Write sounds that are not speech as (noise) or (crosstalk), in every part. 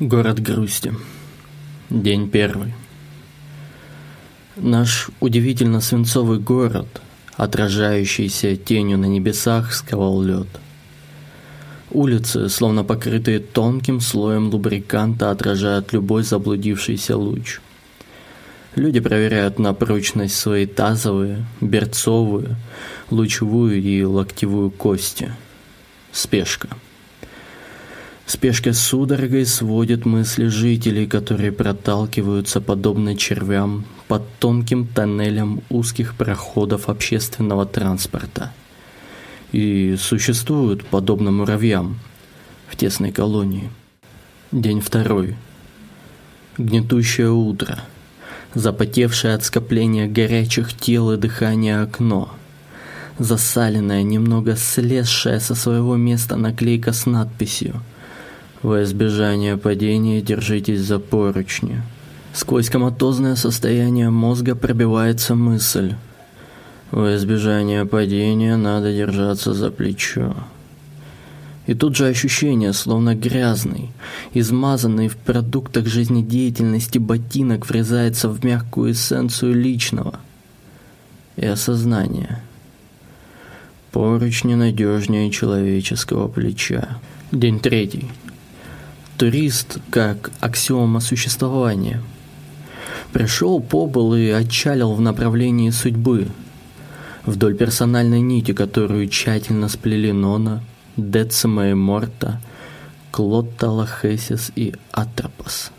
Город грусти. День первый. Наш удивительно свинцовый город, отражающийся тенью на небесах, сковал лед. Улицы, словно покрытые тонким слоем лубриканта, отражают любой заблудившийся луч. Люди проверяют на прочность свои тазовые, берцовые, лучевую и локтевую кости. Спешка. Спешка судорогой сводит мысли жителей, которые проталкиваются подобно червям под тонким тоннелем узких проходов общественного транспорта и существуют подобно муравьям в тесной колонии. День второй. Гнетущее утро, запотевшее от скопления горячих тел и дыхания окно, засаленная, немного слезшая со своего места наклейка с надписью – во избежание падения держитесь за поручни. Сквозь коматозное состояние мозга пробивается мысль. Во избежание падения надо держаться за плечо. И тут же ощущение, словно грязный, измазанный в продуктах жизнедеятельности ботинок врезается в мягкую эссенцию личного. И осознание. Поручни надежнее человеческого плеча. День третий. Турист как аксиома существования. Пришел, побыл и отчалил в направлении судьбы, вдоль персональной нити, которую тщательно сплели Нона, Децима и Морта, Клод Талахесис и Атропос.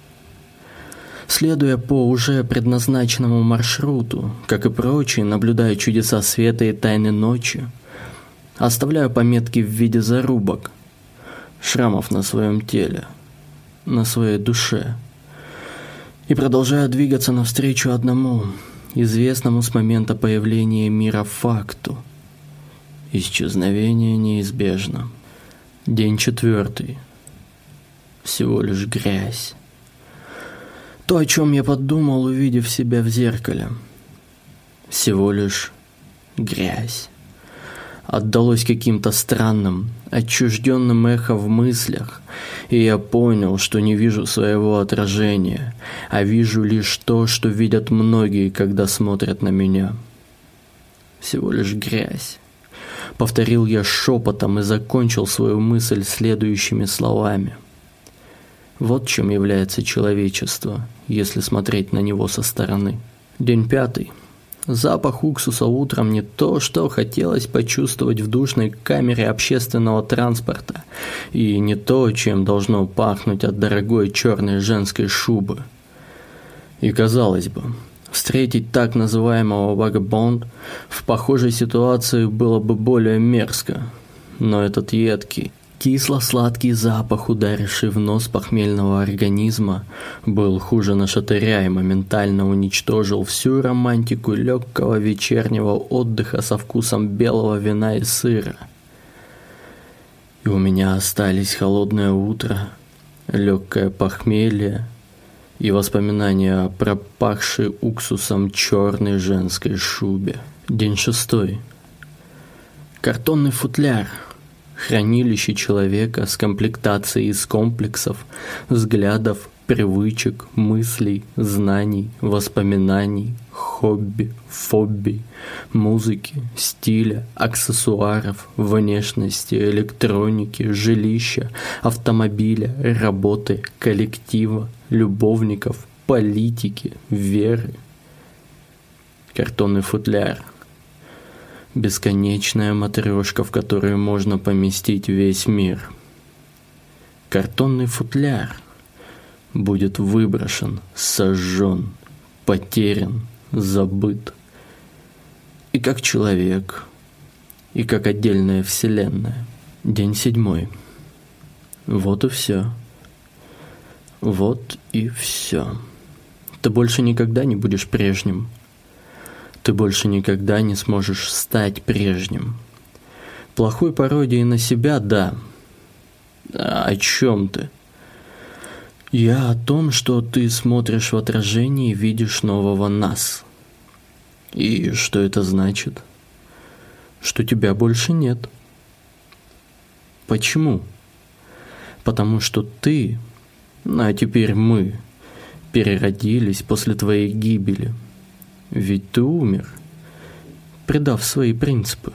Следуя по уже предназначенному маршруту, как и прочие, наблюдая чудеса света и тайны ночи, оставляю пометки в виде зарубок, шрамов на своем теле – на своей душе. И продолжаю двигаться навстречу одному, известному с момента появления мира факту. Исчезновение неизбежно. День четвертый. Всего лишь грязь. То, о чем я подумал, увидев себя в зеркале. Всего лишь грязь отдалось каким-то странным, отчужденным эхом в мыслях, и я понял, что не вижу своего отражения, а вижу лишь то, что видят многие, когда смотрят на меня. Всего лишь грязь. Повторил я шепотом и закончил свою мысль следующими словами. Вот чем является человечество, если смотреть на него со стороны. День пятый. Запах уксуса утром не то, что хотелось почувствовать в душной камере общественного транспорта, и не то, чем должно пахнуть от дорогой черной женской шубы. И казалось бы, встретить так называемого вагабонд в похожей ситуации было бы более мерзко, но этот едкий, Кисло-сладкий запах, ударивший в нос похмельного организма, был хуже нашатыря и моментально уничтожил всю романтику легкого вечернего отдыха со вкусом белого вина и сыра. И у меня остались холодное утро, легкое похмелье и воспоминания о пропахшей уксусом черной женской шубе. День шестой. Картонный футляр – хранилище человека с комплектацией из комплексов, взглядов, привычек, мыслей, знаний, воспоминаний, хобби, фобби, музыки, стиля, аксессуаров, внешности, электроники, жилища, автомобиля, работы, коллектива, любовников, политики, веры. Картонный футляр – Бесконечная матрешка, в которую можно поместить весь мир. Картонный футляр будет выброшен, сожжен, потерян, забыт. И как человек, и как отдельная вселенная. День седьмой. Вот и все. Вот и все. Ты больше никогда не будешь прежним – ты больше никогда не сможешь стать прежним. Плохой пародией на себя, да. А о чем ты? Я о том, что ты смотришь в отражение и видишь нового нас. И что это значит? Что тебя больше нет. Почему? Потому что ты А теперь мы переродились после твоей гибели. Ведь ты умер, предав свои принципы.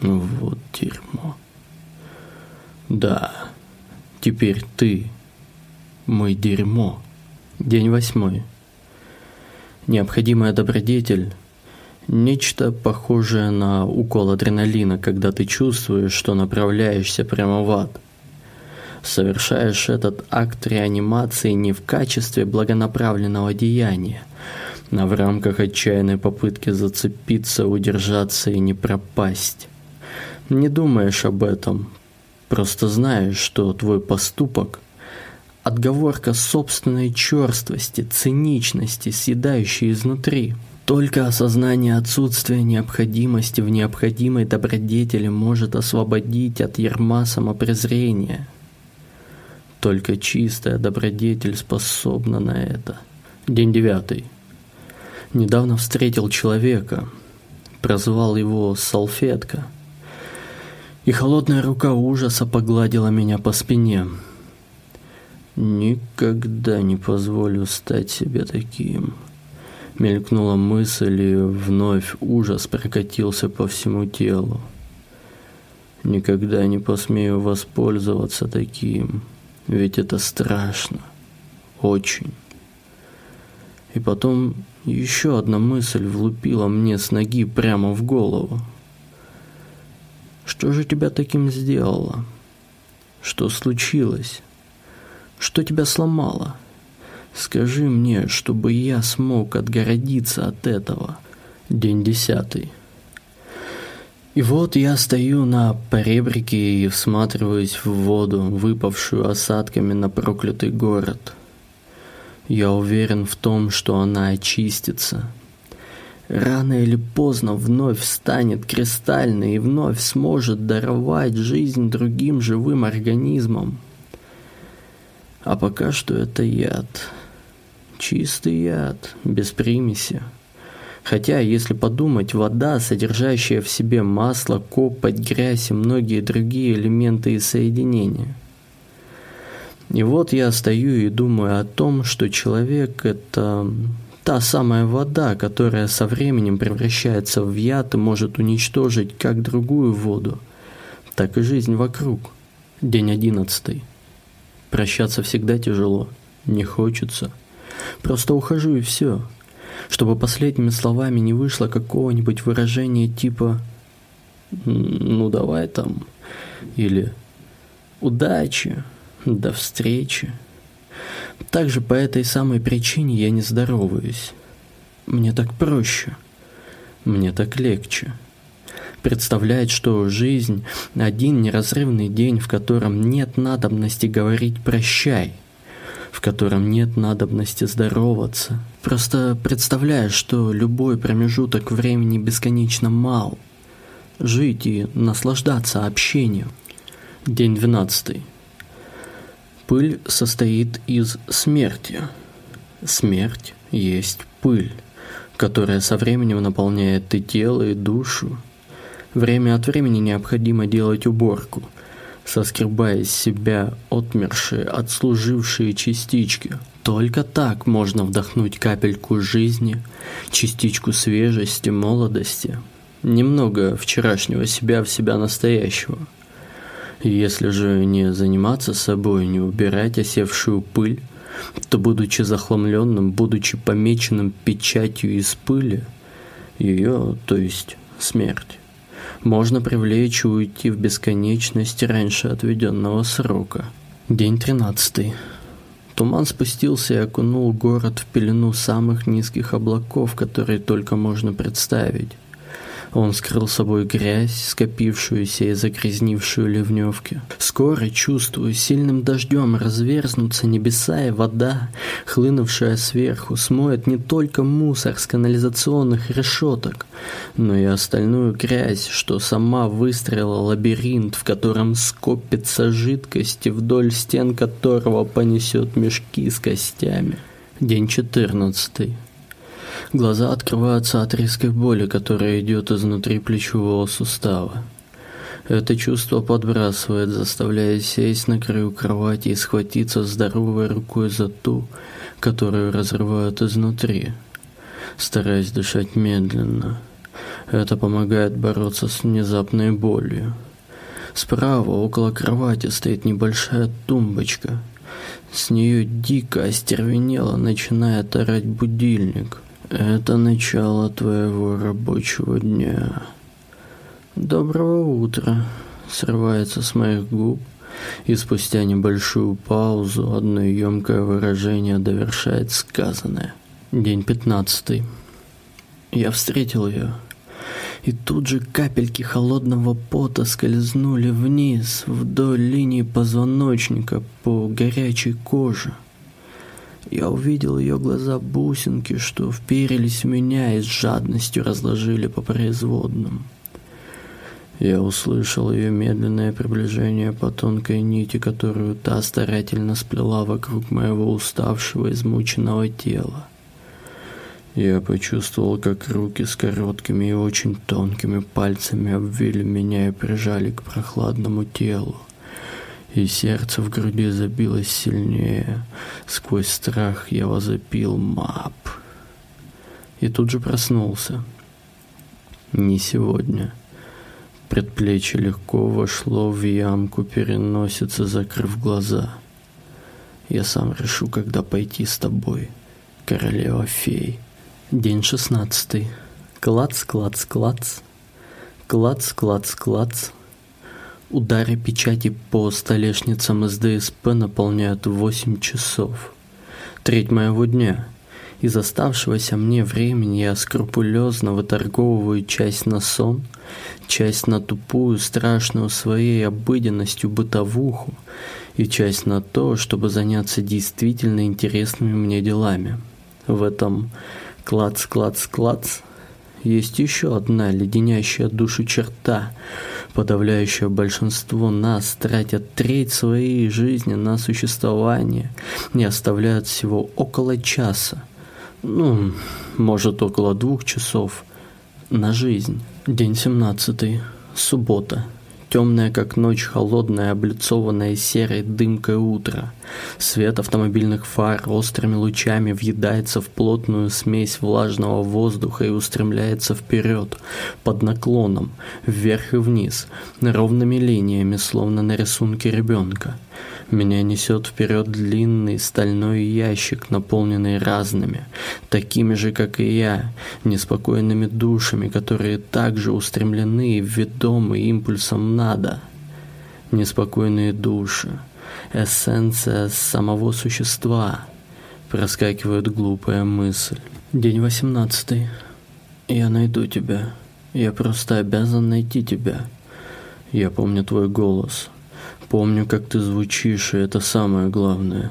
Вот дерьмо. Да, теперь ты мой дерьмо. День восьмой. Необходимая добродетель – нечто похожее на укол адреналина, когда ты чувствуешь, что направляешься прямо в ад. Совершаешь этот акт реанимации не в качестве благонаправленного деяния, в рамках отчаянной попытки зацепиться, удержаться и не пропасть. Не думаешь об этом, просто знаешь, что твой поступок – Отговорка собственной черствости, циничности, съедающей изнутри. Только осознание отсутствия необходимости в необходимой добродетели может освободить от ярма самопрезрения. Только чистая добродетель способна на это. День девятый. Недавно встретил человека, прозвал его «салфетка», и холодная рука ужаса погладила меня по спине – Никогда не позволю стать себе таким. Мелькнула мысль, и вновь ужас прокатился по всему телу. Никогда не посмею воспользоваться таким, ведь это страшно. Очень. И потом еще одна мысль влупила мне с ноги прямо в голову. Что же тебя таким сделало? Что случилось? Что тебя сломало? Скажи мне, чтобы я смог отгородиться от этого. День десятый. И вот я стою на поребрике и всматриваюсь в воду, выпавшую осадками на проклятый город. Я уверен в том, что она очистится. Рано или поздно вновь станет кристальной и вновь сможет даровать жизнь другим живым организмам. А пока что это яд. Чистый яд, без примеси. Хотя, если подумать, вода, содержащая в себе масло, копоть, грязь и многие другие элементы и соединения. И вот я стою и думаю о том, что человек – это та самая вода, которая со временем превращается в яд и может уничтожить как другую воду, так и жизнь вокруг. День одиннадцатый. Прощаться всегда тяжело, не хочется. Просто ухожу и все. Чтобы последними словами не вышло какого-нибудь выражения типа «ну давай там» или «удачи», «до встречи». Также по этой самой причине я не здороваюсь. Мне так проще. Мне так легче представляет, что жизнь – один неразрывный день, в котором нет надобности говорить «прощай», в котором нет надобности здороваться. Просто представляешь, что любой промежуток времени бесконечно мал. Жить и наслаждаться общением. День двенадцатый. Пыль состоит из смерти. Смерть есть пыль, которая со временем наполняет и тело, и душу. Время от времени необходимо делать уборку, соскребая из себя отмершие, отслужившие частички. Только так можно вдохнуть капельку жизни, частичку свежести, молодости, немного вчерашнего себя в себя настоящего. Если же не заниматься собой, не убирать осевшую пыль, то, будучи захламленным, будучи помеченным печатью из пыли, ее, то есть смерть, можно привлечь и уйти в бесконечность раньше отведенного срока. День тринадцатый. Туман спустился и окунул город в пелену самых низких облаков, которые только можно представить. Он скрыл собой грязь, скопившуюся и загрязнившую ливневки. Скоро, чувствую, сильным дождем разверзнутся небеса и вода, хлынувшая сверху, смоет не только мусор с канализационных решеток, но и остальную грязь, что сама выстроила лабиринт, в котором скопится жидкости, вдоль стен которого понесет мешки с костями. День четырнадцатый. Глаза открываются от резкой боли, которая идет изнутри плечевого сустава. Это чувство подбрасывает, заставляя сесть на краю кровати и схватиться здоровой рукой за ту, которую разрывают изнутри, стараясь дышать медленно. Это помогает бороться с внезапной болью. Справа, около кровати, стоит небольшая тумбочка. С нее дико остервенело начинает орать будильник. Это начало твоего рабочего дня. «Доброго утра!» срывается с моих губ, и спустя небольшую паузу одно емкое выражение довершает сказанное. День пятнадцатый. Я встретил ее, и тут же капельки холодного пота скользнули вниз, вдоль линии позвоночника, по горячей коже. Я увидел ее глаза бусинки, что вперились в меня и с жадностью разложили по производным. Я услышал ее медленное приближение по тонкой нити, которую та старательно сплела вокруг моего уставшего, измученного тела. Я почувствовал, как руки с короткими и очень тонкими пальцами обвили меня и прижали к прохладному телу. И сердце в груди забилось сильнее. Сквозь страх я возопил «Мап!» И тут же проснулся. Не сегодня. Предплечье легко вошло в ямку переносицы, закрыв глаза. Я сам решу, когда пойти с тобой, королева фей. День шестнадцатый. Клац, клац, клац. Клац, клац, клац. Удары печати по столешницам из ДСП наполняют восемь часов. Треть моего дня. Из оставшегося мне времени я скрупулезно выторговываю часть на сон, часть на тупую, страшную своей обыденностью бытовуху и часть на то, чтобы заняться действительно интересными мне делами. В этом клац-клац-клац есть еще одна леденящая душу черта, подавляющая большинство нас тратят треть своей жизни на существование, не оставляют всего около часа – ну, может, около двух часов на жизнь. День семнадцатый, суббота. Темное, как ночь, холодное, облицованное серой дымкой утро. Свет автомобильных фар острыми лучами въедается в плотную смесь влажного воздуха и устремляется вперед, под наклоном, вверх и вниз, ровными линиями, словно на рисунке ребенка. Меня несет вперед длинный стальной ящик, наполненный разными, такими же, как и я, неспокойными душами, которые также устремлены и ведомы импульсом надо. Неспокойные души, эссенция самого существа. Проскакивает глупая мысль. День восемнадцатый. Я найду тебя. Я просто обязан найти тебя. Я помню твой голос. Помню, как ты звучишь, и это самое главное.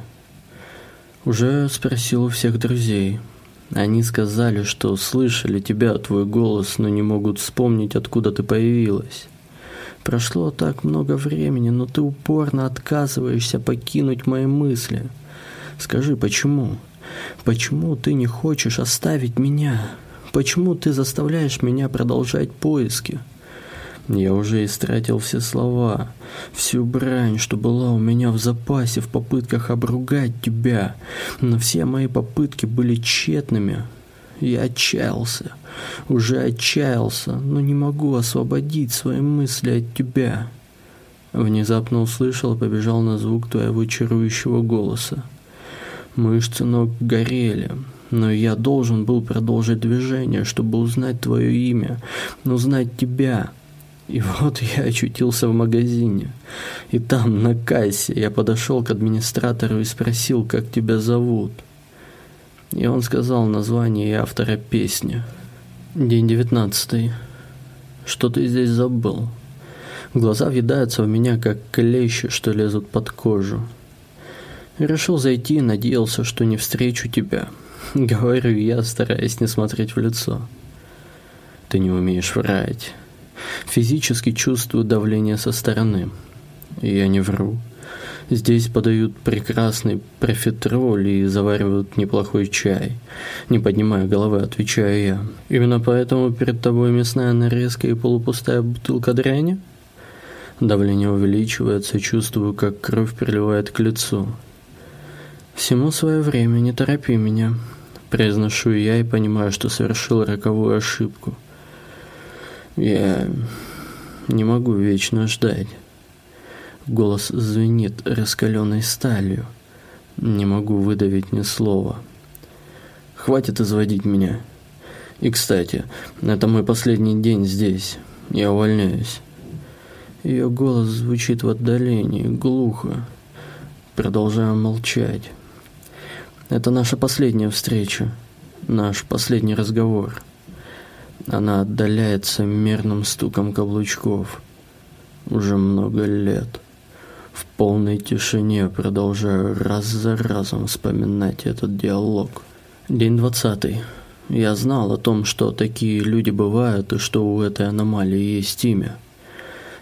Уже спросил у всех друзей. Они сказали, что слышали тебя, твой голос, но не могут вспомнить, откуда ты появилась. Прошло так много времени, но ты упорно отказываешься покинуть мои мысли. Скажи, почему? Почему ты не хочешь оставить меня? Почему ты заставляешь меня продолжать поиски? Я уже истратил все слова, всю брань, что была у меня в запасе в попытках обругать тебя, но все мои попытки были тщетными. Я отчаялся, уже отчаялся, но не могу освободить свои мысли от тебя. Внезапно услышал и побежал на звук твоего чарующего голоса. Мышцы ног горели, но я должен был продолжить движение, чтобы узнать твое имя, узнать тебя — и вот (laughs) я очутился в магазине. И там, на кассе, я подошел к администратору и спросил, как тебя зовут. И он сказал название и автора песни. День девятнадцатый. Что ты здесь забыл? Глаза въедаются в меня, как клещи, что лезут под кожу. решил зайти и надеялся, что не встречу тебя. (laughs) Говорю я, стараясь не смотреть в лицо. Ты не умеешь врать. Физически чувствую давление со стороны. И я не вру. Здесь подают прекрасный профитроль и заваривают неплохой чай. Не поднимая головы, отвечаю я. Именно поэтому перед тобой мясная нарезка и полупустая бутылка дряни? Давление увеличивается, чувствую, как кровь приливает к лицу. Всему свое время, не торопи меня. Произношу я и понимаю, что совершил роковую ошибку. Я не могу вечно ждать. Голос звенит раскаленной сталью. Не могу выдавить ни слова. Хватит изводить меня. И, кстати, это мой последний день здесь. Я увольняюсь. Ее голос звучит в отдалении, глухо. Продолжаю молчать. Это наша последняя встреча, наш последний разговор. Она отдаляется мерным стуком каблучков. Уже много лет. В полной тишине продолжаю раз за разом вспоминать этот диалог. День двадцатый. Я знал о том, что такие люди бывают и что у этой аномалии есть имя.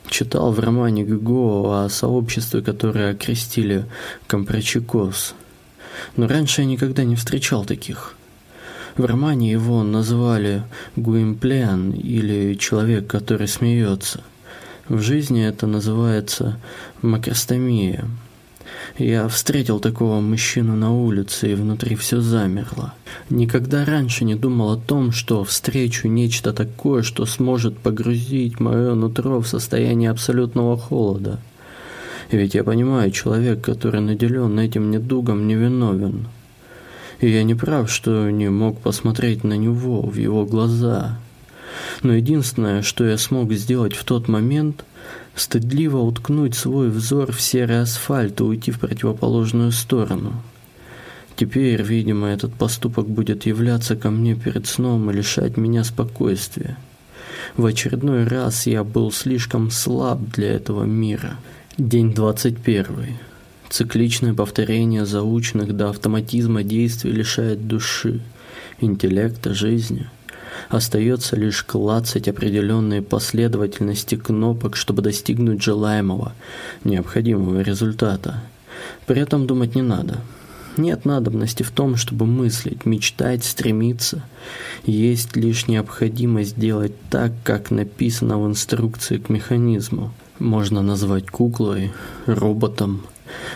Читал в романе Гюго о сообществе, которое окрестили Компрочекос – но раньше я никогда не встречал таких. В романе его называли Гуимплен или человек, который смеется. В жизни это называется макростомия. Я встретил такого мужчину на улице, и внутри все замерло. Никогда раньше не думал о том, что встречу нечто такое, что сможет погрузить мое нутро в состояние абсолютного холода. Ведь я понимаю, человек, который наделен этим недугом, невиновен. И я не прав, что не мог посмотреть на него, в его глаза. Но единственное, что я смог сделать в тот момент, стыдливо уткнуть свой взор в серый асфальт и уйти в противоположную сторону. Теперь, видимо, этот поступок будет являться ко мне перед сном и лишать меня спокойствия. В очередной раз я был слишком слаб для этого мира – День 21. Цикличное повторение заученных до автоматизма действий лишает души, интеллекта, жизни. Остается лишь клацать определенные последовательности кнопок, чтобы достигнуть желаемого, необходимого результата. При этом думать не надо. Нет надобности в том, чтобы мыслить, мечтать, стремиться. Есть лишь необходимость делать так, как написано в инструкции к механизму – можно назвать куклой, роботом,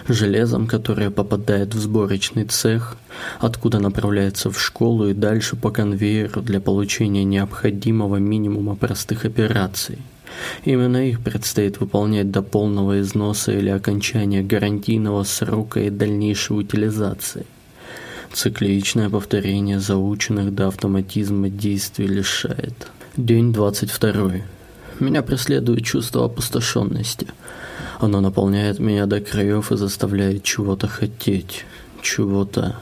железом, которое попадает в сборочный цех, откуда направляется в школу и дальше по конвейеру для получения необходимого минимума простых операций. Именно их предстоит выполнять до полного износа или окончания гарантийного срока и дальнейшей утилизации. Цикличное повторение заученных до автоматизма действий лишает. День 22. Меня преследует чувство опустошенности. Оно наполняет меня до краев и заставляет чего-то хотеть, чего-то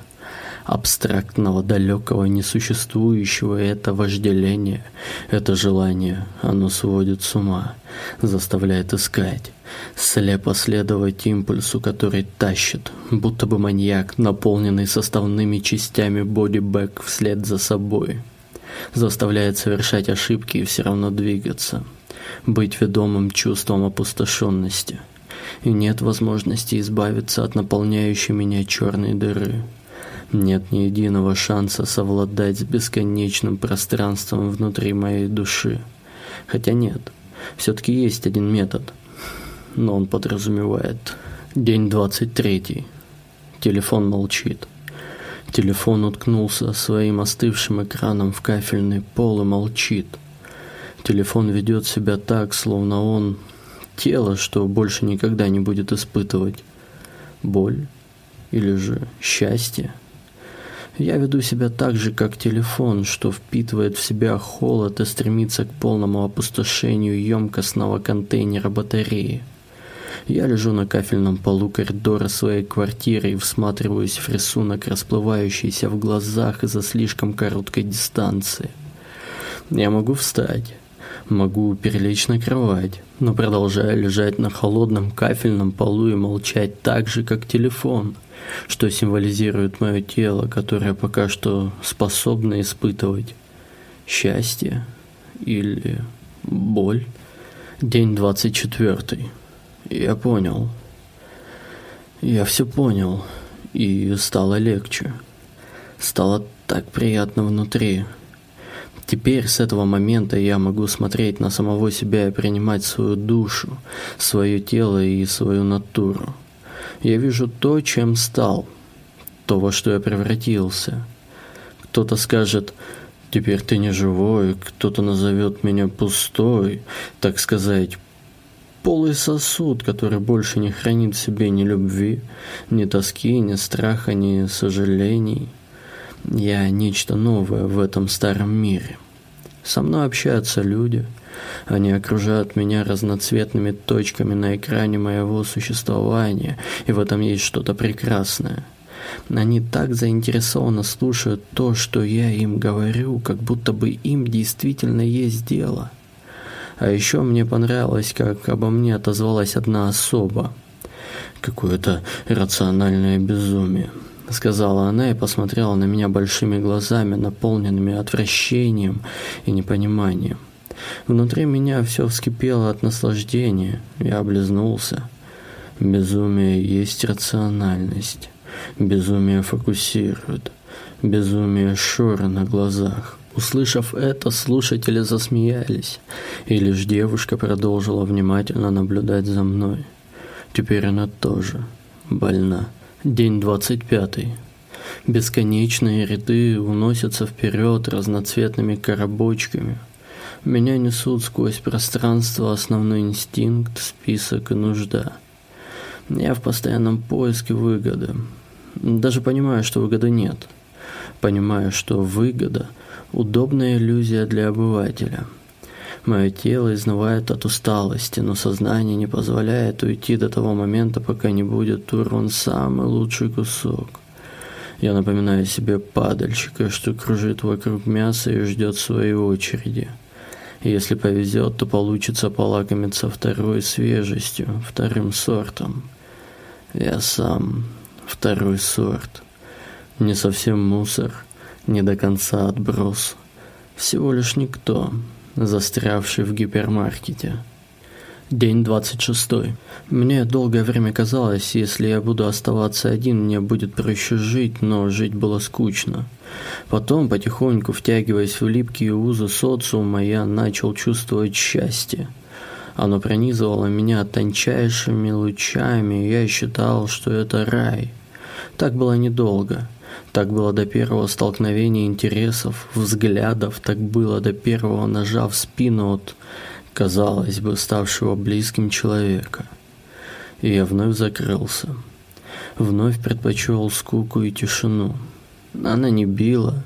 абстрактного, далекого, несуществующего. Это вожделение, это желание, оно сводит с ума, заставляет искать, слепо следовать импульсу, который тащит, будто бы маньяк, наполненный составными частями бодибэк вслед за собой. Заставляет совершать ошибки и все равно двигаться – быть ведомым чувством опустошенности, и нет возможности избавиться от наполняющей меня черной дыры. Нет ни единого шанса совладать с бесконечным пространством внутри моей души. Хотя нет, все-таки есть один метод, но он подразумевает день 23. Телефон молчит. Телефон уткнулся своим остывшим экраном в кафельный пол и молчит – Телефон ведет себя так, словно он тело, что больше никогда не будет испытывать боль или же счастье. Я веду себя так же, как телефон, что впитывает в себя холод и стремится к полному опустошению емкостного контейнера батареи. Я лежу на кафельном полу коридора своей квартиры и всматриваюсь в рисунок, расплывающийся в глазах из-за слишком короткой дистанции. Я могу встать, Могу перелечь на кровать, но продолжаю лежать на холодном кафельном полу и молчать так же, как телефон, что символизирует мое тело, которое пока что способно испытывать счастье или боль. День 24. Я понял. Я все понял, и стало легче. Стало так приятно внутри, Теперь с этого момента я могу смотреть на самого себя и принимать свою душу, свое тело и свою натуру. Я вижу то, чем стал, то, во что я превратился. Кто-то скажет, теперь ты не живой, кто-то назовет меня пустой, так сказать, полый сосуд, который больше не хранит в себе ни любви, ни тоски, ни страха, ни сожалений. Я нечто новое в этом старом мире. Со мной общаются люди. Они окружают меня разноцветными точками на экране моего существования, и в этом есть что-то прекрасное. Они так заинтересованно слушают то, что я им говорю, как будто бы им действительно есть дело. А еще мне понравилось, как обо мне отозвалась одна особа. Какое-то рациональное безумие сказала она и посмотрела на меня большими глазами, наполненными отвращением и непониманием. Внутри меня все вскипело от наслаждения. Я облизнулся. Безумие есть рациональность. Безумие фокусирует. Безумие шоры на глазах. Услышав это, слушатели засмеялись, и лишь девушка продолжила внимательно наблюдать за мной. Теперь она тоже больна. День 25. Бесконечные ряды уносятся вперед разноцветными коробочками. Меня несут сквозь пространство основной инстинкт, список и нужда. Я в постоянном поиске выгоды. Даже понимаю, что выгоды нет. Понимаю, что выгода – удобная иллюзия для обывателя – Мое тело изнывает от усталости, но сознание не позволяет уйти до того момента, пока не будет урван самый лучший кусок. Я напоминаю себе падальщика, что кружит вокруг мяса и ждет своей очереди. И если повезет, то получится полакомиться второй свежестью, вторым сортом. Я сам второй сорт. Не совсем мусор, не до конца отброс. Всего лишь никто застрявший в гипермаркете. День 26. Мне долгое время казалось, если я буду оставаться один, мне будет проще жить, но жить было скучно. Потом, потихоньку втягиваясь в липкие узы социума, я начал чувствовать счастье. Оно пронизывало меня тончайшими лучами, и я считал, что это рай. Так было недолго. Так было до первого столкновения интересов, взглядов, так было до первого ножа в спину от, казалось бы, ставшего близким человека. И я вновь закрылся. Вновь предпочел скуку и тишину. Она не била,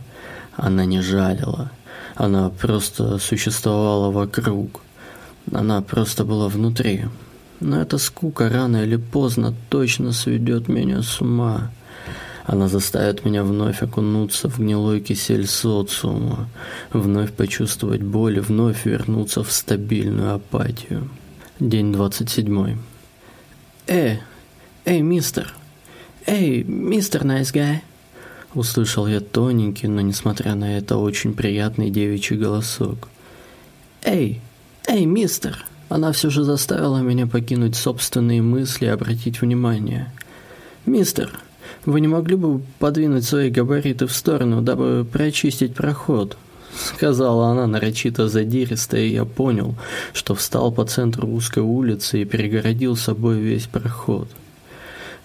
она не жалила. Она просто существовала вокруг. Она просто была внутри. Но эта скука рано или поздно точно сведет меня с ума. Она заставит меня вновь окунуться в гнилой кисель социума, вновь почувствовать боль и вновь вернуться в стабильную апатию. День 27. «Эй, эй, мистер! Эй, мистер Nice Guy!» Услышал я тоненький, но несмотря на это очень приятный девичий голосок. «Эй, эй, мистер!» Она все же заставила меня покинуть собственные мысли и обратить внимание. «Мистер, вы не могли бы подвинуть свои габариты в сторону, дабы прочистить проход?» Сказала она нарочито задиристо, и я понял, что встал по центру узкой улицы и перегородил собой весь проход.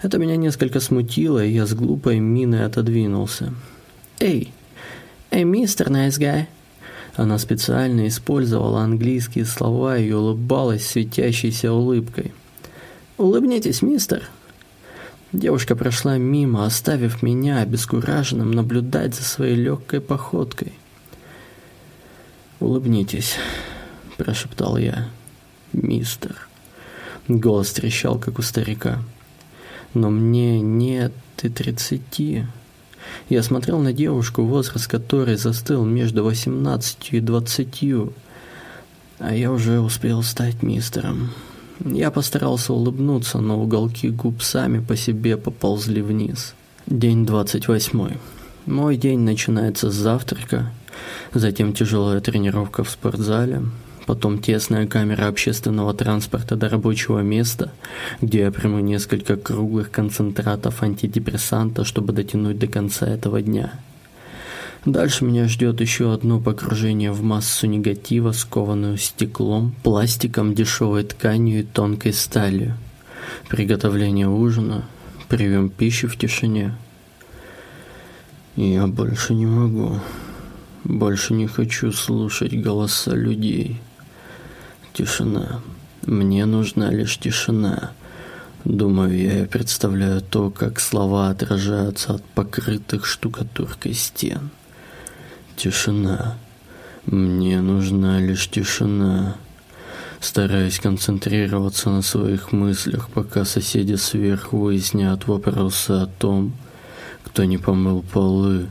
Это меня несколько смутило, и я с глупой миной отодвинулся. «Эй! Эй, мистер Guy!» Она специально использовала английские слова и улыбалась светящейся улыбкой. «Улыбнитесь, мистер!» Девушка прошла мимо, оставив меня обескураженным наблюдать за своей легкой походкой. «Улыбнитесь», – прошептал я. «Мистер». Голос трещал, как у старика. «Но мне нет и тридцати». Я смотрел на девушку, возраст которой застыл между восемнадцатью и двадцатью, а я уже успел стать мистером. Я постарался улыбнуться, но уголки губ сами по себе поползли вниз. День 28. Мой день начинается с завтрака, затем тяжелая тренировка в спортзале, потом тесная камера общественного транспорта до рабочего места, где я приму несколько круглых концентратов антидепрессанта, чтобы дотянуть до конца этого дня. Дальше меня ждет еще одно погружение в массу негатива, скованную стеклом, пластиком, дешевой тканью и тонкой сталью. Приготовление ужина, прием пищи в тишине. Я больше не могу. Больше не хочу слушать голоса людей. Тишина. Мне нужна лишь тишина. Думаю я и представляю то, как слова отражаются от покрытых штукатуркой стен. Тишина. Мне нужна лишь тишина. Стараюсь концентрироваться на своих мыслях, пока соседи сверху выясняют вопросы о том, кто не помыл полы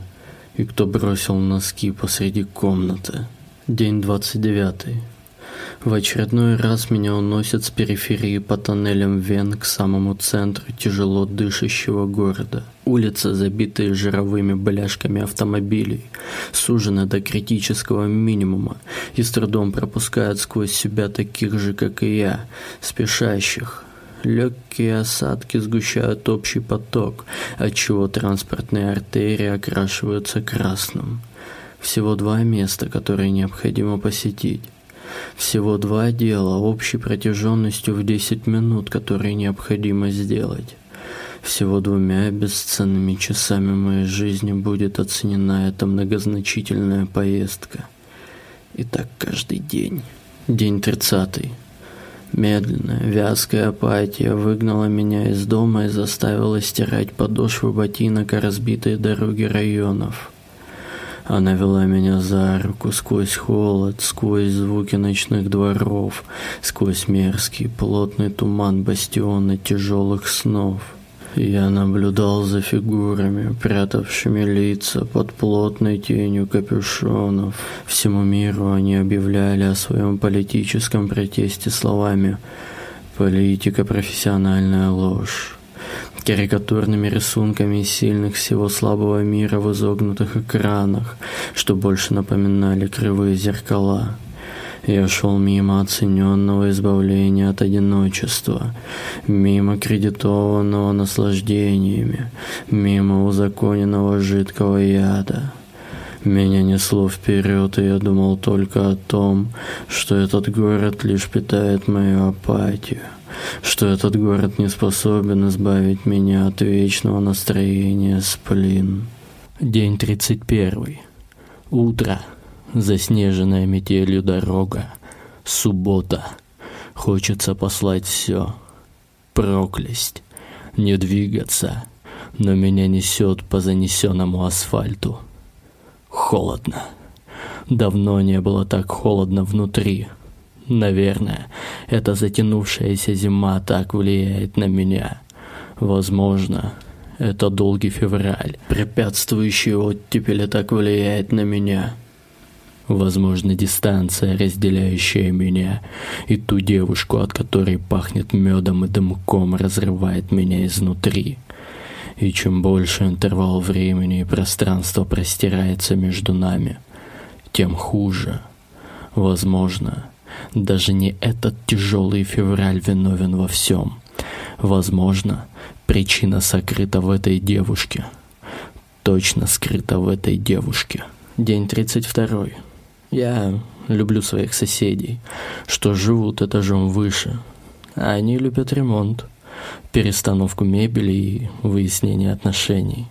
и кто бросил носки посреди комнаты. День двадцать девятый. В очередной раз меня уносят с периферии по тоннелям Вен к самому центру тяжело дышащего города. Улицы, забитые жировыми бляшками автомобилей, сужены до критического минимума и с трудом пропускают сквозь себя таких же, как и я, спешащих. Легкие осадки сгущают общий поток, отчего транспортные артерии окрашиваются красным. Всего два места, которые необходимо посетить. Всего два дела общей протяженностью в 10 минут, которые необходимо сделать. Всего двумя бесценными часами моей жизни будет оценена эта многозначительная поездка. И так каждый день. День тридцатый. Медленная, вязкая апатия выгнала меня из дома и заставила стирать подошвы ботинок о разбитые дороги районов. Она вела меня за руку сквозь холод, сквозь звуки ночных дворов, сквозь мерзкий плотный туман бастиона тяжелых снов. Я наблюдал за фигурами, прятавшими лица под плотной тенью капюшонов. Всему миру они объявляли о своем политическом протесте словами «Политика – профессиональная ложь» карикатурными рисунками сильных всего слабого мира в изогнутых экранах, что больше напоминали кривые зеркала. Я шел мимо оцененного избавления от одиночества, мимо кредитованного наслаждениями, мимо узаконенного жидкого яда. Меня несло вперед, и я думал только о том, что этот город лишь питает мою апатию что этот город не способен избавить меня от вечного настроения сплин. День тридцать первый. Утро. Заснеженная метелью дорога. Суббота. Хочется послать все. Проклясть. Не двигаться. Но меня несет по занесенному асфальту. Холодно. Давно не было так холодно внутри. Наверное, эта затянувшаяся зима так влияет на меня. Возможно, это долгий февраль, препятствующий оттепели так влияет на меня. Возможно, дистанция, разделяющая меня, и ту девушку, от которой пахнет медом и дымком, разрывает меня изнутри. И чем больше интервал времени и пространства простирается между нами, тем хуже. Возможно, даже не этот тяжелый февраль виновен во всем. Возможно, причина сокрыта в этой девушке. Точно скрыта в этой девушке. День 32. Я люблю своих соседей, что живут этажом выше. Они любят ремонт, перестановку мебели и выяснение отношений.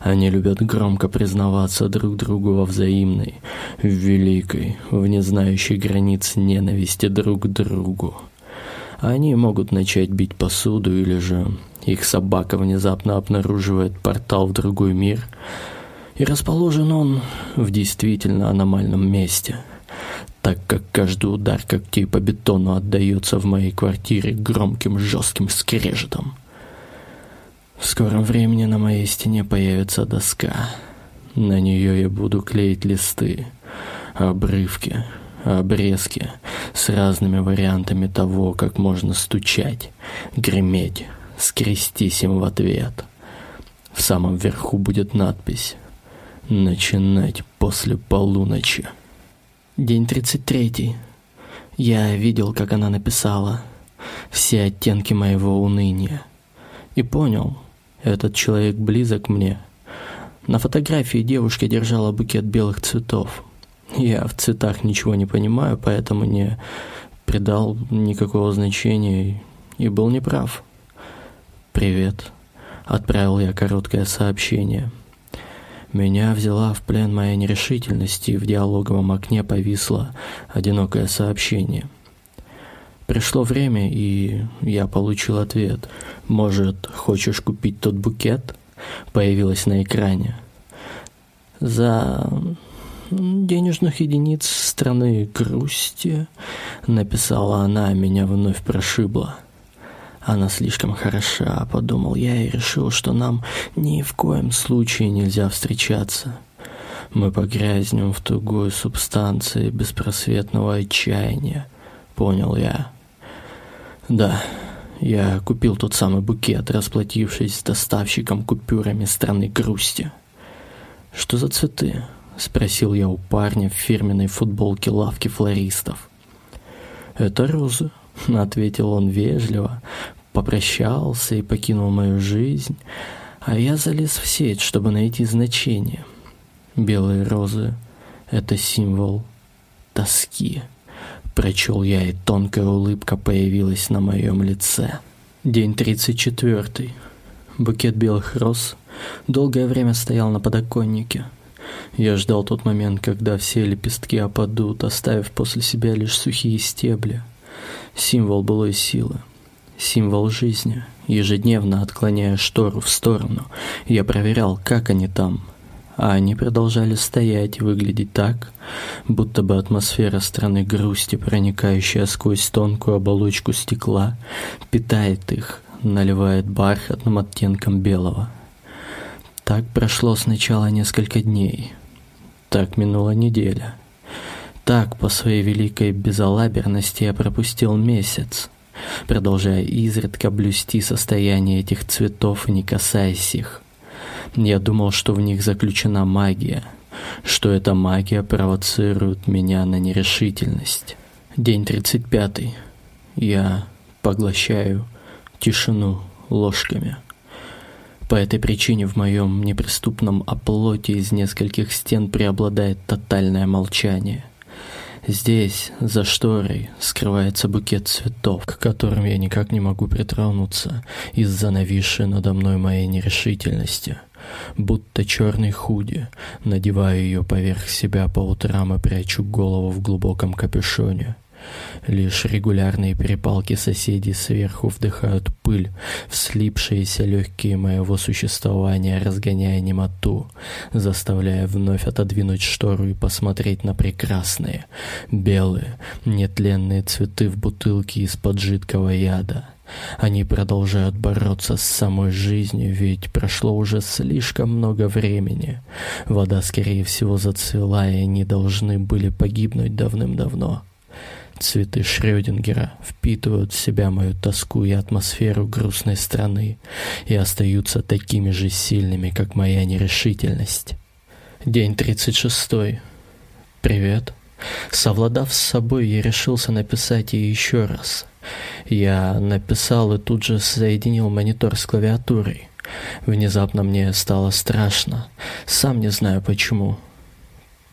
Они любят громко признаваться друг другу во взаимной, в великой, в незнающей границ ненависти друг к другу. Они могут начать бить посуду или же их собака внезапно обнаруживает портал в другой мир, и расположен он в действительно аномальном месте, так как каждый удар когтей по бетону отдается в моей квартире громким жестким скрежетом. В скором времени на моей стене появится доска. На нее я буду клеить листы, обрывки, обрезки с разными вариантами того, как можно стучать, греметь, скрестись им в ответ. В самом верху будет надпись «Начинать после полуночи». День 33. Я видел, как она написала все оттенки моего уныния и понял – этот человек близок мне, На фотографии девушка держала букет белых цветов. Я в цветах ничего не понимаю, поэтому не придал никакого значения и был неправ. «Привет», — отправил я короткое сообщение. Меня взяла в плен моя нерешительность, и в диалоговом окне повисло одинокое сообщение. Пришло время, и я получил ответ. «Может, хочешь купить тот букет?» Появилось на экране. «За денежных единиц страны грусти», написала она, меня вновь прошибла. Она слишком хороша, подумал я и решил, что нам ни в коем случае нельзя встречаться. Мы погрязнем в тугой субстанции беспросветного отчаяния, понял я. Да, я купил тот самый букет, расплатившись с доставщиком купюрами страны грусти. Что за цветы? Спросил я у парня в фирменной футболке лавки флористов. Это розы, ответил он вежливо, попрощался и покинул мою жизнь, а я залез в сеть, чтобы найти значение. Белые розы — это символ тоски. Прочел я, и тонкая улыбка появилась на моем лице. День тридцать четвертый. Букет белых роз долгое время стоял на подоконнике — я ждал тот момент, когда все лепестки опадут, оставив после себя лишь сухие стебли. Символ былой силы. Символ жизни. Ежедневно отклоняя штору в сторону, я проверял, как они там. А они продолжали стоять и выглядеть так, будто бы атмосфера страны грусти, проникающая сквозь тонкую оболочку стекла, питает их, наливает бархатным оттенком белого. Так прошло сначала несколько дней. Так минула неделя. Так по своей великой безалаберности я пропустил месяц, продолжая изредка блюсти состояние этих цветов и не касаясь их. Я думал, что в них заключена магия, что эта магия провоцирует меня на нерешительность. День 35. Я поглощаю тишину ложками. По этой причине в моем неприступном оплоте из нескольких стен преобладает тотальное молчание. Здесь, за шторой, скрывается букет цветов, к которым я никак не могу притронуться из-за нависшей надо мной моей нерешительности. Будто черный худи, надеваю ее поверх себя по утрам и прячу голову в глубоком капюшоне. Лишь регулярные перепалки соседей сверху вдыхают пыль в слипшиеся легкие моего существования, разгоняя немоту, заставляя вновь отодвинуть штору и посмотреть на прекрасные, белые, нетленные цветы в бутылке из-под жидкого яда. Они продолжают бороться с самой жизнью, ведь прошло уже слишком много времени. Вода, скорее всего, зацвела, и они должны были погибнуть давным-давно. Цветы Шрёдингера впитывают в себя мою тоску и атмосферу грустной страны и остаются такими же сильными, как моя нерешительность. День 36. Привет. Совладав с собой, я решился написать ей еще раз. Я написал и тут же соединил монитор с клавиатурой. Внезапно мне стало страшно. Сам не знаю почему.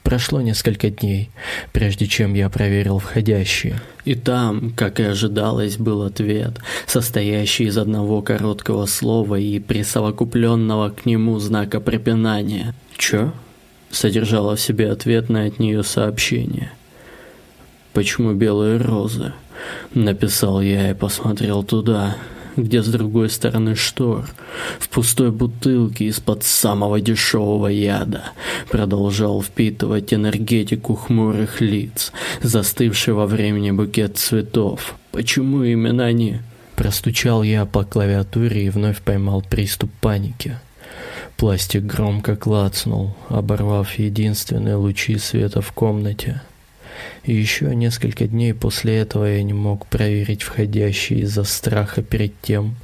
Прошло несколько дней, прежде чем я проверил входящие. И там, как и ожидалось, был ответ, состоящий из одного короткого слова и присовокупленного к нему знака препинания. «Чё?» Содержало в себе ответное от нее сообщение. «Почему белые розы?» Написал я и посмотрел туда где с другой стороны штор, в пустой бутылке из-под самого дешевого яда, продолжал впитывать энергетику хмурых лиц, застывший во времени букет цветов. Почему именно они? Простучал я по клавиатуре и вновь поймал приступ паники. Пластик громко клацнул, оборвав единственные лучи света в комнате. И еще несколько дней после этого я не мог проверить входящие из-за страха перед тем,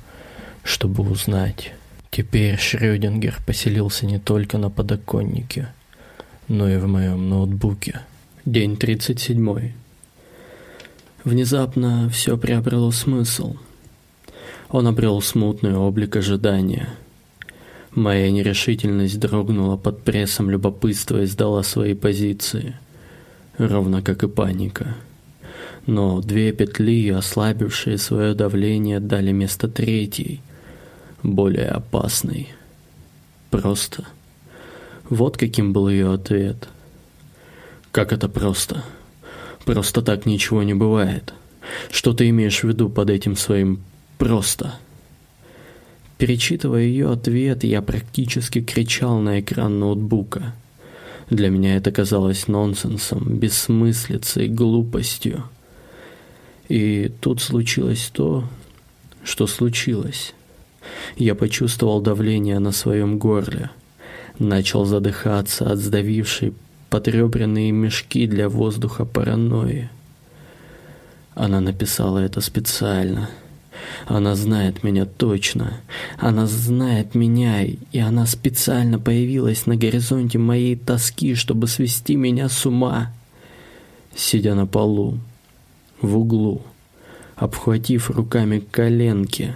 чтобы узнать. Теперь Шрёдингер поселился не только на подоконнике, но и в моем ноутбуке. День 37. Внезапно все приобрело смысл. Он обрел смутный облик ожидания. Моя нерешительность дрогнула под прессом любопытства и сдала свои позиции, ровно как и паника. Но две петли, ослабившие свое давление, дали место третьей, более опасной. Просто. Вот каким был ее ответ. Как это просто? Просто так ничего не бывает. Что ты имеешь в виду под этим своим «просто»? Перечитывая ее ответ, я практически кричал на экран ноутбука. Для меня это казалось нонсенсом, бессмыслицей, глупостью. И тут случилось то, что случилось. Я почувствовал давление на своем горле. Начал задыхаться от сдавившей потребренные мешки для воздуха паранойи. Она написала это специально — она знает меня точно. Она знает меня, и она специально появилась на горизонте моей тоски, чтобы свести меня с ума. Сидя на полу, в углу, обхватив руками коленки,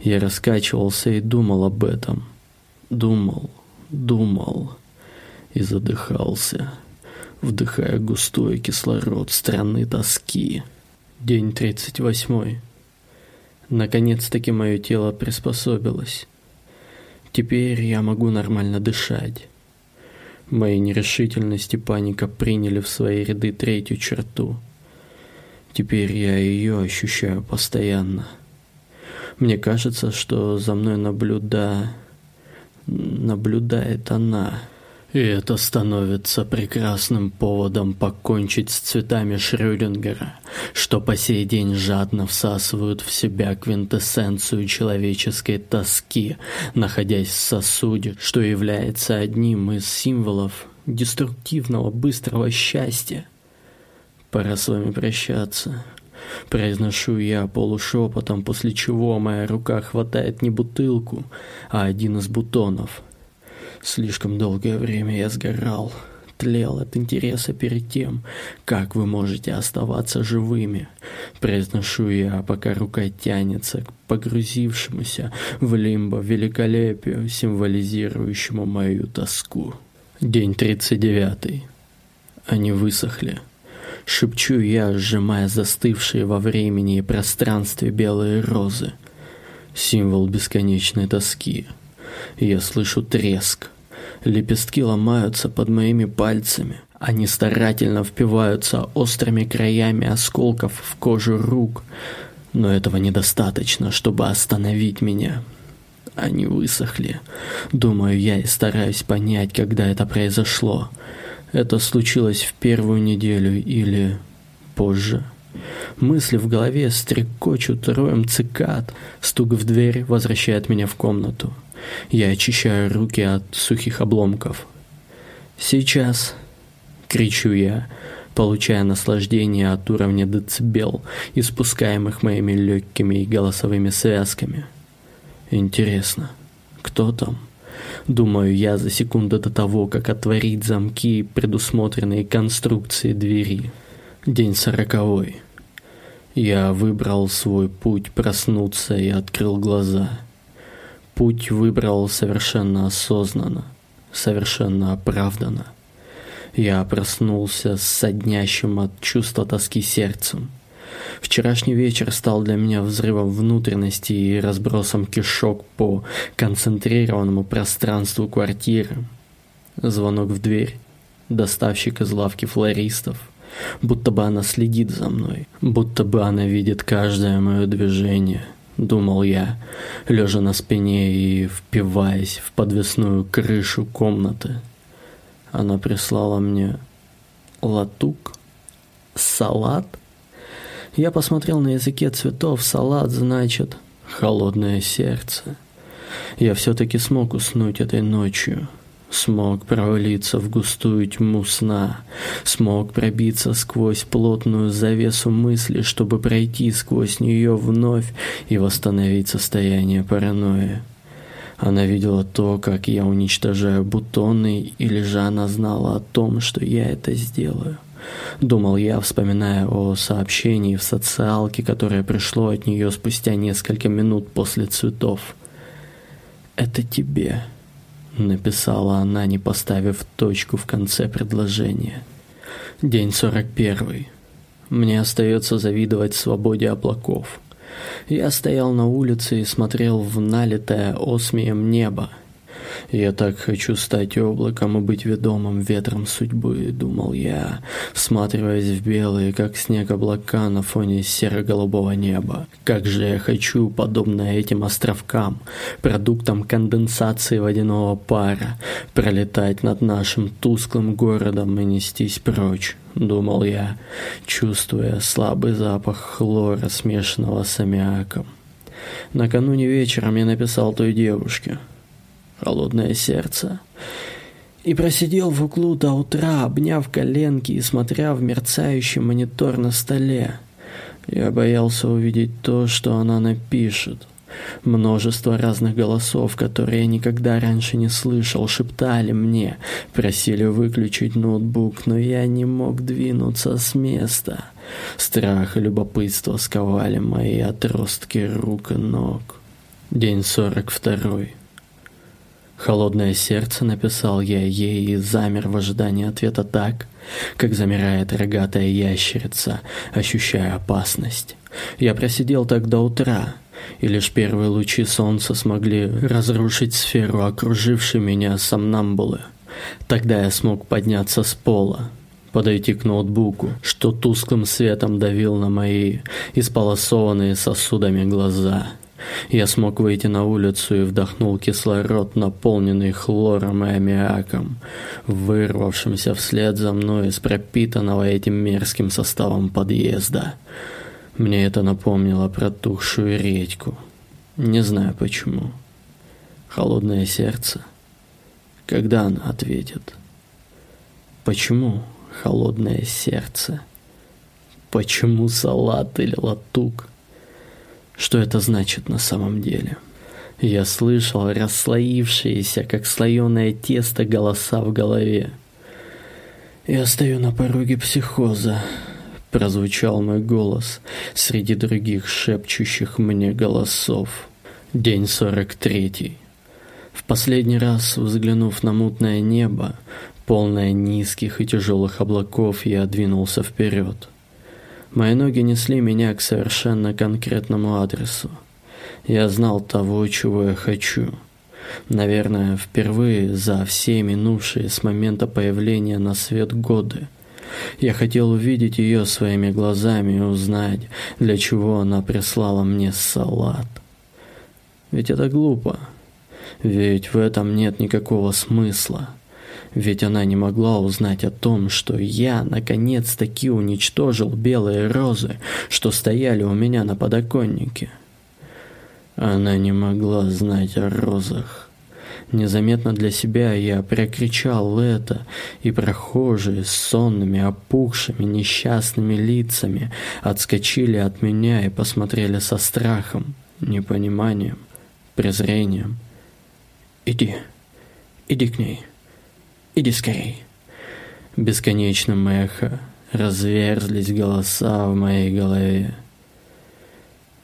я раскачивался и думал об этом. Думал, думал и задыхался, вдыхая густой кислород странной тоски. День тридцать восьмой. Наконец-таки мое тело приспособилось. Теперь я могу нормально дышать. Мои нерешительность и паника приняли в свои ряды третью черту. Теперь я ее ощущаю постоянно. Мне кажется, что за мной наблюда... наблюдает она. И это становится прекрасным поводом покончить с цветами Шрёдингера, что по сей день жадно всасывают в себя квинтэссенцию человеческой тоски, находясь в сосуде, что является одним из символов деструктивного быстрого счастья. Пора с вами прощаться. Произношу я полушепотом, после чего моя рука хватает не бутылку, а один из бутонов – Слишком долгое время я сгорал, тлел от интереса перед тем, как вы можете оставаться живыми. Произношу я, пока рука тянется к погрузившемуся в лимбо великолепию, символизирующему мою тоску. День тридцать девятый. Они высохли. Шепчу я, сжимая застывшие во времени и пространстве белые розы. Символ бесконечной тоски. Я слышу треск, Лепестки ломаются под моими пальцами. Они старательно впиваются острыми краями осколков в кожу рук. Но этого недостаточно, чтобы остановить меня. Они высохли. Думаю я и стараюсь понять, когда это произошло. Это случилось в первую неделю или позже. Мысли в голове стрекочут роем цикад. Стук в дверь возвращает меня в комнату. Я очищаю руки от сухих обломков. «Сейчас!» — кричу я, получая наслаждение от уровня децибел, испускаемых моими легкими и голосовыми связками. Интересно, кто там? Думаю я за секунду до того, как отворить замки предусмотренные конструкции двери. День сороковой. Я выбрал свой путь проснуться и открыл глаза — Путь выбрал совершенно осознанно, совершенно оправданно. Я проснулся с соднящим от чувства тоски сердцем. Вчерашний вечер стал для меня взрывом внутренности и разбросом кишок по концентрированному пространству квартиры. Звонок в дверь. Доставщик из лавки флористов. Будто бы она следит за мной. Будто бы она видит каждое мое движение – думал я, лежа на спине и впиваясь в подвесную крышу комнаты. Она прислала мне латук, салат. Я посмотрел на языке цветов, салат значит холодное сердце. Я все-таки смог уснуть этой ночью смог провалиться в густую тьму сна, смог пробиться сквозь плотную завесу мысли, чтобы пройти сквозь нее вновь и восстановить состояние паранойи. Она видела то, как я уничтожаю бутоны, или же она знала о том, что я это сделаю. Думал я, вспоминая о сообщении в социалке, которое пришло от нее спустя несколько минут после цветов. «Это тебе», написала она, не поставив точку в конце предложения. День сорок первый. Мне остается завидовать свободе облаков. Я стоял на улице и смотрел в налитое осмием небо. Я так хочу стать облаком и быть ведомым ветром судьбы, думал я, всматриваясь в белые, как снег облака на фоне серо-голубого неба. Как же я хочу, подобно этим островкам, продуктам конденсации водяного пара, пролетать над нашим тусклым городом и нестись прочь думал я, чувствуя слабый запах хлора, смешанного с аммиаком. Накануне вечером я написал той девушке «Холодное сердце» и просидел в углу до утра, обняв коленки и смотря в мерцающий монитор на столе. Я боялся увидеть то, что она напишет – Множество разных голосов, которые я никогда раньше не слышал, шептали мне, просили выключить ноутбук, но я не мог двинуться с места. Страх и любопытство сковали мои отростки рук и ног. День сорок второй. Холодное сердце написал я ей и замер в ожидании ответа так, как замирает рогатая ящерица, ощущая опасность. Я просидел так до утра, и лишь первые лучи солнца смогли разрушить сферу, окружившей меня сомнамбулы. Тогда я смог подняться с пола, подойти к ноутбуку, что тусклым светом давил на мои исполосованные сосудами глаза. Я смог выйти на улицу и вдохнул кислород, наполненный хлором и аммиаком, вырвавшимся вслед за мной из пропитанного этим мерзким составом подъезда. Мне это напомнило протухшую редьку. Не знаю почему. Холодное сердце. Когда она ответит? Почему холодное сердце? Почему салат или латук? Что это значит на самом деле? Я слышал расслоившиеся, как слоеное тесто, голоса в голове. Я стою на пороге психоза, прозвучал мой голос среди других шепчущих мне голосов. День сорок третий. В последний раз, взглянув на мутное небо, полное низких и тяжелых облаков, я двинулся вперед. Мои ноги несли меня к совершенно конкретному адресу. Я знал того, чего я хочу. Наверное, впервые за все минувшие с момента появления на свет годы – я хотел увидеть ее своими глазами и узнать, для чего она прислала мне салат. Ведь это глупо. Ведь в этом нет никакого смысла. Ведь она не могла узнать о том, что я наконец-таки уничтожил белые розы, что стояли у меня на подоконнике. Она не могла знать о розах. Незаметно для себя я прокричал это, и прохожие с сонными, опухшими, несчастными лицами отскочили от меня и посмотрели со страхом, непониманием, презрением. «Иди, иди к ней, иди скорей!» Бесконечным эхо разверзлись голоса в моей голове.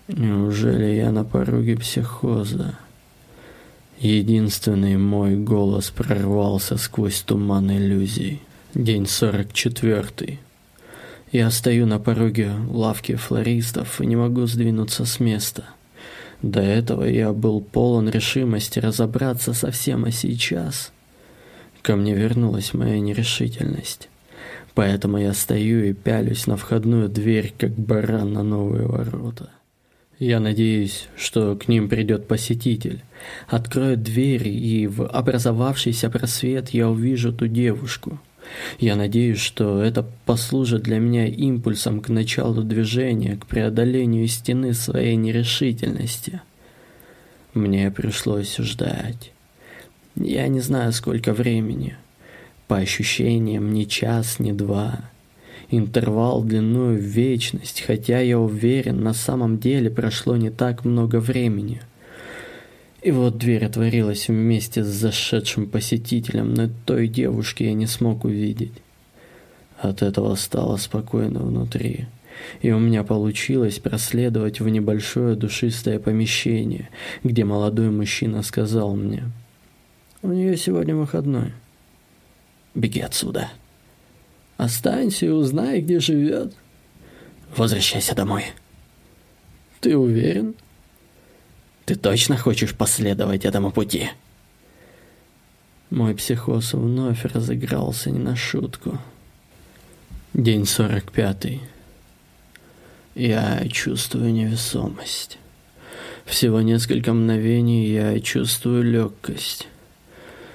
Неужели я на пороге психоза? Единственный мой голос прорвался сквозь туман иллюзий. День сорок четвертый. Я стою на пороге лавки флористов и не могу сдвинуться с места. До этого я был полон решимости разобраться со всем, а сейчас ко мне вернулась моя нерешительность. Поэтому я стою и пялюсь на входную дверь, как баран на новые ворота. Я надеюсь, что к ним придет посетитель, откроет дверь, и в образовавшийся просвет я увижу ту девушку. Я надеюсь, что это послужит для меня импульсом к началу движения, к преодолению стены своей нерешительности. Мне пришлось ждать. Я не знаю, сколько времени. По ощущениям, ни час, ни два – интервал длиною в вечность, хотя я уверен, на самом деле прошло не так много времени. И вот дверь отворилась вместе с зашедшим посетителем, но той девушки я не смог увидеть. От этого стало спокойно внутри. И у меня получилось проследовать в небольшое душистое помещение, где молодой мужчина сказал мне, У нее сегодня выходной. Беги отсюда. Останься и узнай, где живет. Возвращайся домой. Ты уверен? Ты точно хочешь последовать этому пути? Мой психоз вновь разыгрался не на шутку. День сорок пятый. Я чувствую невесомость. Всего несколько мгновений я чувствую легкость.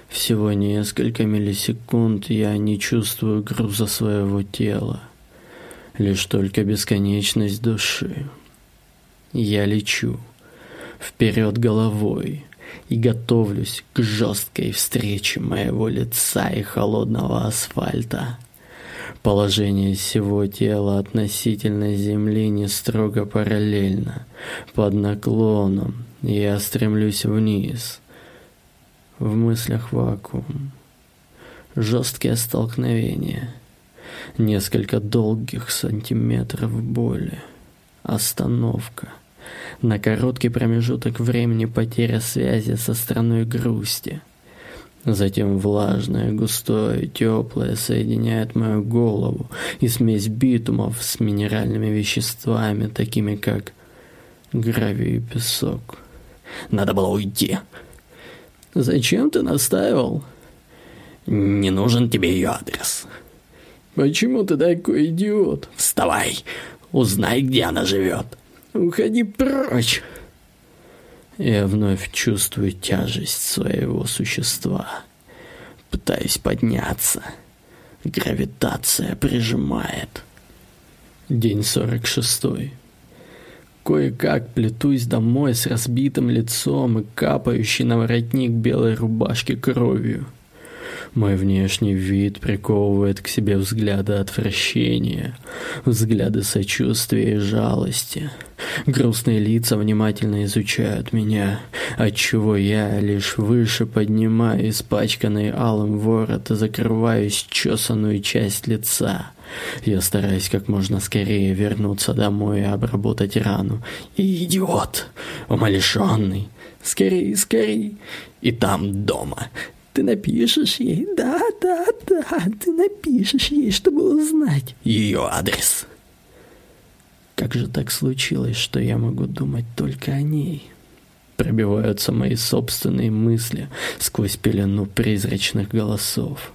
Всего несколько миллисекунд я не чувствую груза своего тела. Лишь только бесконечность души. Я лечу вперед головой и готовлюсь к жесткой встрече моего лица и холодного асфальта. Положение всего тела относительно Земли не строго параллельно. Под наклоном я стремлюсь вниз. В мыслях вакуум. Жесткие столкновения. Несколько долгих сантиметров боли. Остановка. На короткий промежуток времени потеря связи со страной грусти. Затем влажное, густое, теплое соединяет мою голову и смесь битумов с минеральными веществами, такими как гравий и песок. Надо было уйти. Зачем ты настаивал? Не нужен тебе ее адрес. Почему ты такой идиот? Вставай, узнай, где она живет. Уходи прочь. Я вновь чувствую тяжесть своего существа. Пытаюсь подняться. Гравитация прижимает. День сорок шестой. Кое-как плетусь домой с разбитым лицом и капающей на воротник белой рубашки кровью. Мой внешний вид приковывает к себе взгляды отвращения, взгляды сочувствия и жалости. Грустные лица внимательно изучают меня, отчего я лишь выше поднимаю испачканный алым ворот и закрываюсь чесанную часть лица. Я стараюсь как можно скорее вернуться домой и обработать рану. Идиот, умалишенный, скорее, скорее. И там дома ты напишешь ей, да, да, да, ты напишешь ей, чтобы узнать ее адрес. Как же так случилось, что я могу думать только о ней? Пробиваются мои собственные мысли сквозь пелену призрачных голосов.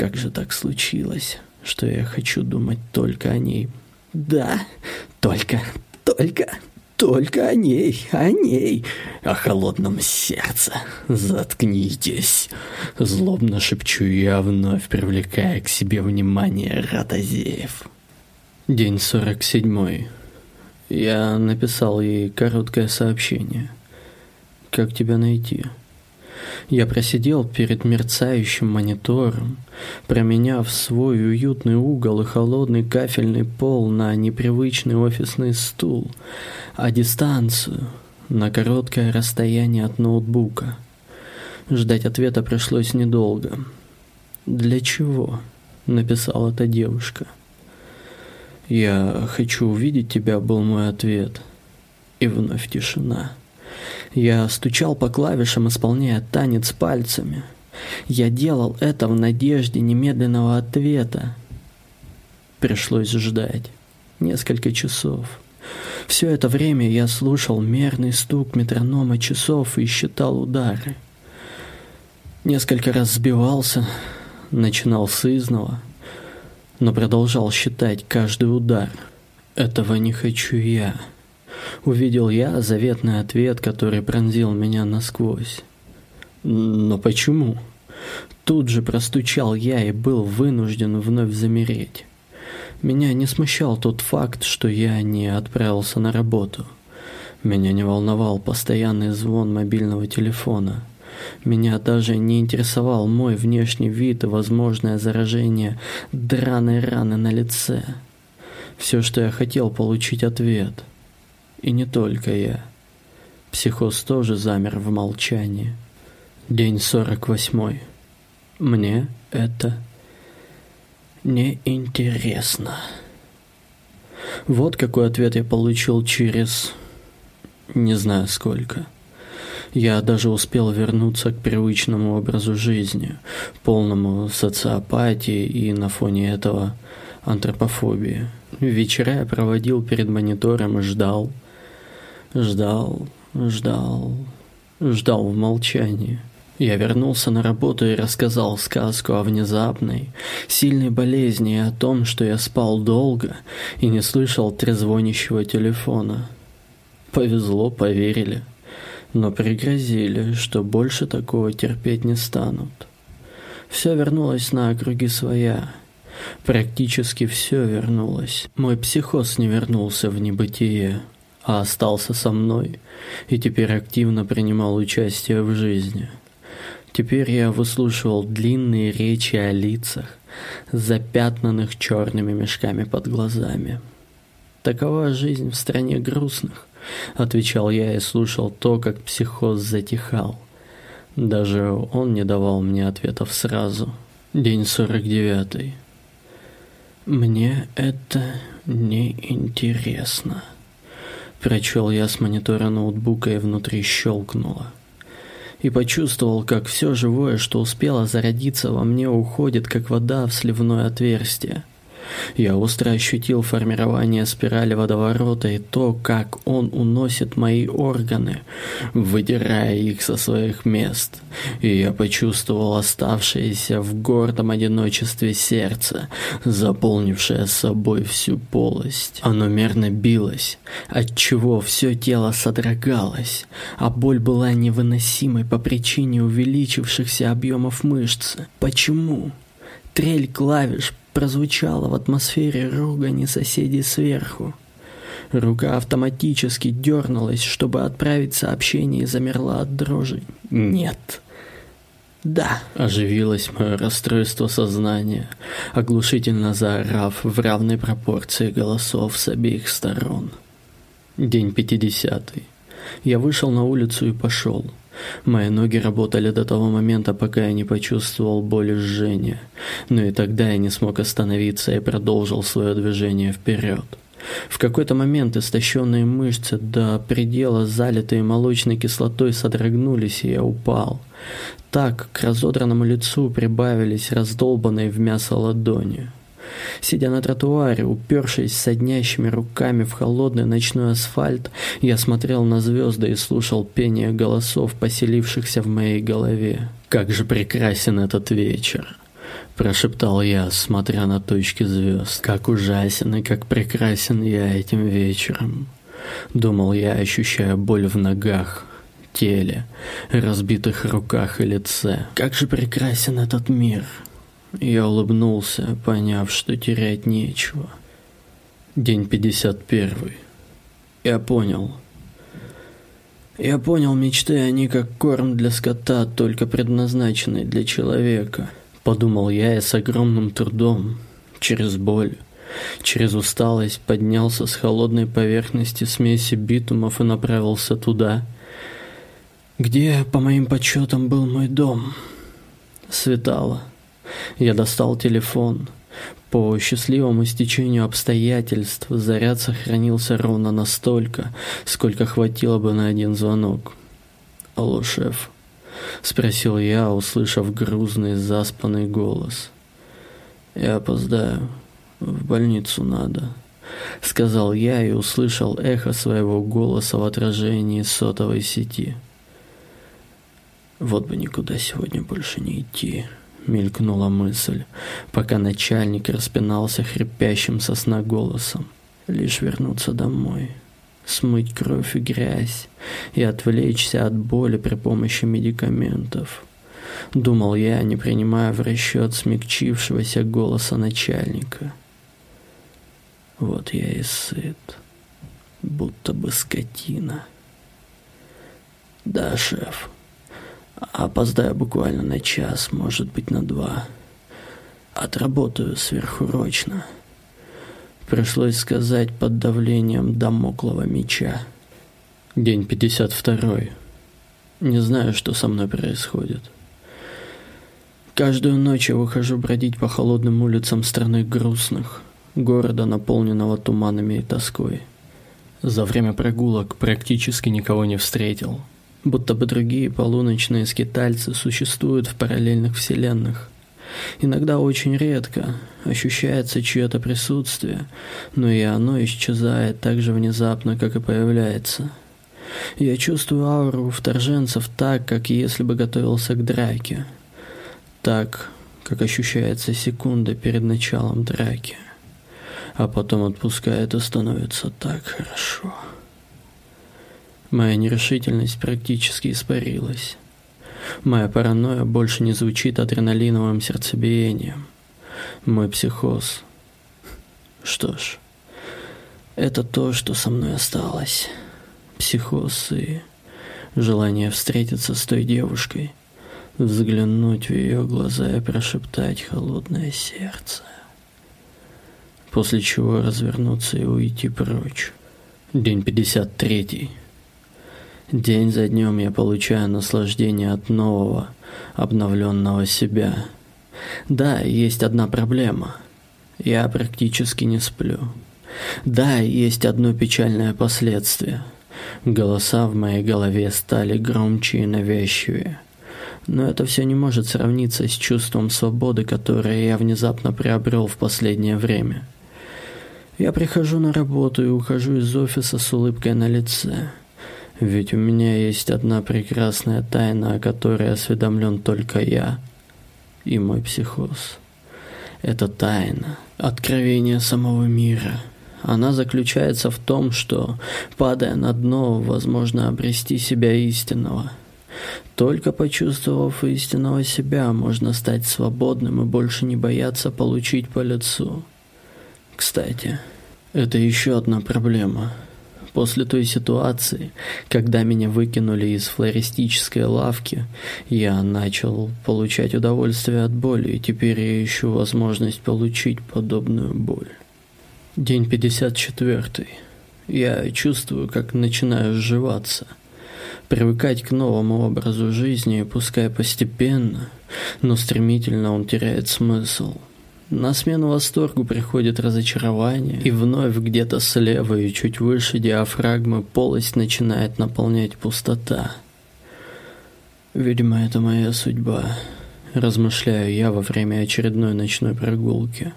Как же так случилось, что я хочу думать только о ней? Да, только, только, только о ней, о ней, о холодном сердце. Заткнитесь. Злобно шепчу я, вновь привлекая к себе внимание Ратазеев. День сорок седьмой. Я написал ей короткое сообщение. Как тебя найти? Я просидел перед мерцающим монитором, променяв свой уютный угол и холодный кафельный пол на непривычный офисный стул, а дистанцию на короткое расстояние от ноутбука. Ждать ответа пришлось недолго. «Для чего?» — написала эта девушка. «Я хочу увидеть тебя», — был мой ответ. И вновь тишина. Я стучал по клавишам, исполняя танец пальцами. Я делал это в надежде немедленного ответа. Пришлось ждать. Несколько часов. Все это время я слушал мерный стук метронома часов и считал удары. Несколько раз сбивался, начинал с изного, но продолжал считать каждый удар. Этого не хочу я увидел я заветный ответ, который пронзил меня насквозь. Но почему? Тут же простучал я и был вынужден вновь замереть. Меня не смущал тот факт, что я не отправился на работу. Меня не волновал постоянный звон мобильного телефона. Меня даже не интересовал мой внешний вид и возможное заражение драной раны на лице. Все, что я хотел, получить ответ – и не только я. Психоз тоже замер в молчании. День сорок восьмой. Мне это неинтересно. Вот какой ответ я получил через... не знаю сколько. Я даже успел вернуться к привычному образу жизни, полному социопатии и на фоне этого антропофобии. Вечера я проводил перед монитором и ждал, ждал, ждал, ждал в молчании. Я вернулся на работу и рассказал сказку о внезапной, сильной болезни и о том, что я спал долго и не слышал трезвонящего телефона. Повезло, поверили, но пригрозили, что больше такого терпеть не станут. Все вернулось на округи своя. Практически все вернулось. Мой психоз не вернулся в небытие, а остался со мной и теперь активно принимал участие в жизни. Теперь я выслушивал длинные речи о лицах, запятнанных черными мешками под глазами. Такова жизнь в стране грустных, отвечал я и слушал то, как психоз затихал. Даже он не давал мне ответов сразу. День сорок девятый. Мне это не интересно. Прочел я с монитора ноутбука и внутри щелкнуло и почувствовал, как все живое, что успело зародиться во мне, уходит, как вода в сливное отверстие. Я остро ощутил формирование спирали водоворота и то, как он уносит мои органы, выдирая их со своих мест. И я почувствовал оставшееся в гордом одиночестве сердце, заполнившее собой всю полость. Оно мерно билось, отчего все тело содрогалось, а боль была невыносимой по причине увеличившихся объемов мышц. Почему? Трель клавиш прозвучала в атмосфере ругани соседей сверху. Рука автоматически дернулась, чтобы отправить сообщение и замерла от дрожи. «Нет». «Да», – оживилось мое расстройство сознания, оглушительно заорав в равной пропорции голосов с обеих сторон. День пятидесятый. Я вышел на улицу и пошел. Мои ноги работали до того момента, пока я не почувствовал боли жжения. Но и тогда я не смог остановиться и продолжил свое движение вперед. В какой-то момент истощенные мышцы до предела, залитые молочной кислотой, содрогнулись, и я упал. Так к разодранному лицу прибавились раздолбанные в мясо ладони. Сидя на тротуаре, упершись соднящими руками в холодный ночной асфальт, я смотрел на звезды и слушал пение голосов, поселившихся в моей голове. «Как же прекрасен этот вечер!» Прошептал я, смотря на точки звезд. Как ужасен и как прекрасен я этим вечером. Думал я, ощущая боль в ногах, теле, разбитых руках и лице. Как же прекрасен этот мир. Я улыбнулся, поняв, что терять нечего. День 51. Я понял. Я понял, мечты, они как корм для скота, только предназначенный для человека. Подумал я и с огромным трудом, через боль, через усталость поднялся с холодной поверхности смеси битумов и направился туда, где, по моим подсчетам, был мой дом. Светало. Я достал телефон. По счастливому стечению обстоятельств заряд сохранился ровно настолько, сколько хватило бы на один звонок. «Алло, шеф?» — спросил я, услышав грузный заспанный голос. «Я опоздаю. В больницу надо», — сказал я и услышал эхо своего голоса в отражении сотовой сети. «Вот бы никуда сегодня больше не идти» мелькнула мысль, пока начальник распинался хрипящим сосна голосом. Лишь вернуться домой, смыть кровь и грязь и отвлечься от боли при помощи медикаментов. Думал я, не принимая в расчет смягчившегося голоса начальника. Вот я и сыт, будто бы скотина. Да, шеф, Опоздаю буквально на час, может быть на два. Отработаю сверхурочно. Пришлось сказать под давлением домоклого меча. День 52. Не знаю, что со мной происходит. Каждую ночь я выхожу бродить по холодным улицам страны грустных, города, наполненного туманами и тоской. За время прогулок практически никого не встретил – Будто бы другие полуночные скитальцы существуют в параллельных вселенных. Иногда очень редко ощущается чье-то присутствие, но и оно исчезает так же внезапно, как и появляется. Я чувствую ауру вторженцев так, как если бы готовился к драке. Так, как ощущается секунда перед началом драки. А потом отпускает и становится так хорошо. Моя нерешительность практически испарилась. Моя паранойя больше не звучит адреналиновым сердцебиением. Мой психоз. Что ж, это то, что со мной осталось. Психоз и желание встретиться с той девушкой, взглянуть в ее глаза и прошептать холодное сердце. После чего развернуться и уйти прочь. День 53. День за днем я получаю наслаждение от нового, обновленного себя. Да, есть одна проблема. Я практически не сплю. Да, есть одно печальное последствие. Голоса в моей голове стали громче и навязчивее. Но это все не может сравниться с чувством свободы, которое я внезапно приобрел в последнее время. Я прихожу на работу и ухожу из офиса с улыбкой на лице. Ведь у меня есть одна прекрасная тайна, о которой осведомлен только я и мой психоз. Это тайна, откровение самого мира. Она заключается в том, что, падая на дно, возможно обрести себя истинного. Только почувствовав истинного себя, можно стать свободным и больше не бояться получить по лицу. Кстати, это еще одна проблема – После той ситуации, когда меня выкинули из флористической лавки, я начал получать удовольствие от боли, и теперь я ищу возможность получить подобную боль. День 54. Я чувствую, как начинаю сживаться. Привыкать к новому образу жизни, пускай постепенно, но стремительно он теряет смысл – на смену восторгу приходит разочарование, и вновь где-то слева и чуть выше диафрагмы полость начинает наполнять пустота. Видимо, это моя судьба, размышляю я во время очередной ночной прогулки.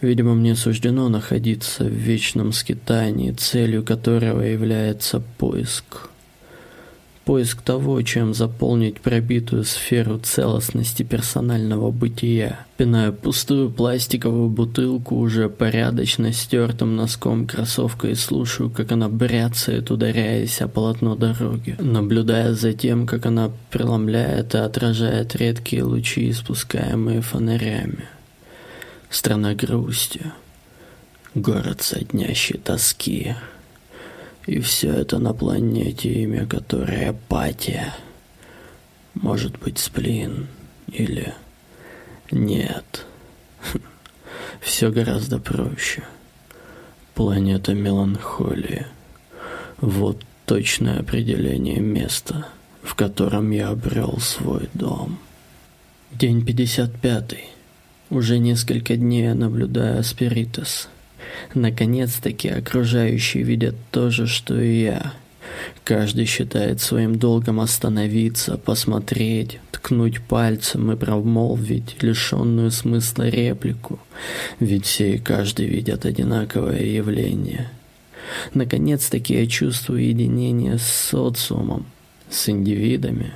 Видимо, мне суждено находиться в вечном скитании, целью которого является поиск поиск того, чем заполнить пробитую сферу целостности персонального бытия. Пинаю пустую пластиковую бутылку уже порядочно стертым носком кроссовка и слушаю, как она бряцает, ударяясь о полотно дороги, наблюдая за тем, как она преломляет и отражает редкие лучи, испускаемые фонарями. Страна грусти. Город соднящей тоски. И все это на планете, имя которой апатия. Может быть, сплин или... Нет. (laughs) Все гораздо проще. Планета меланхолии. Вот точное определение места, в котором я обрел свой дом. День 55. Уже несколько дней я наблюдаю Спиритус – Наконец-таки окружающие видят то же, что и я. Каждый считает своим долгом остановиться, посмотреть, ткнуть пальцем и промолвить лишенную смысла реплику, ведь все и каждый видят одинаковое явление. Наконец-таки я чувствую единение с социумом, с индивидами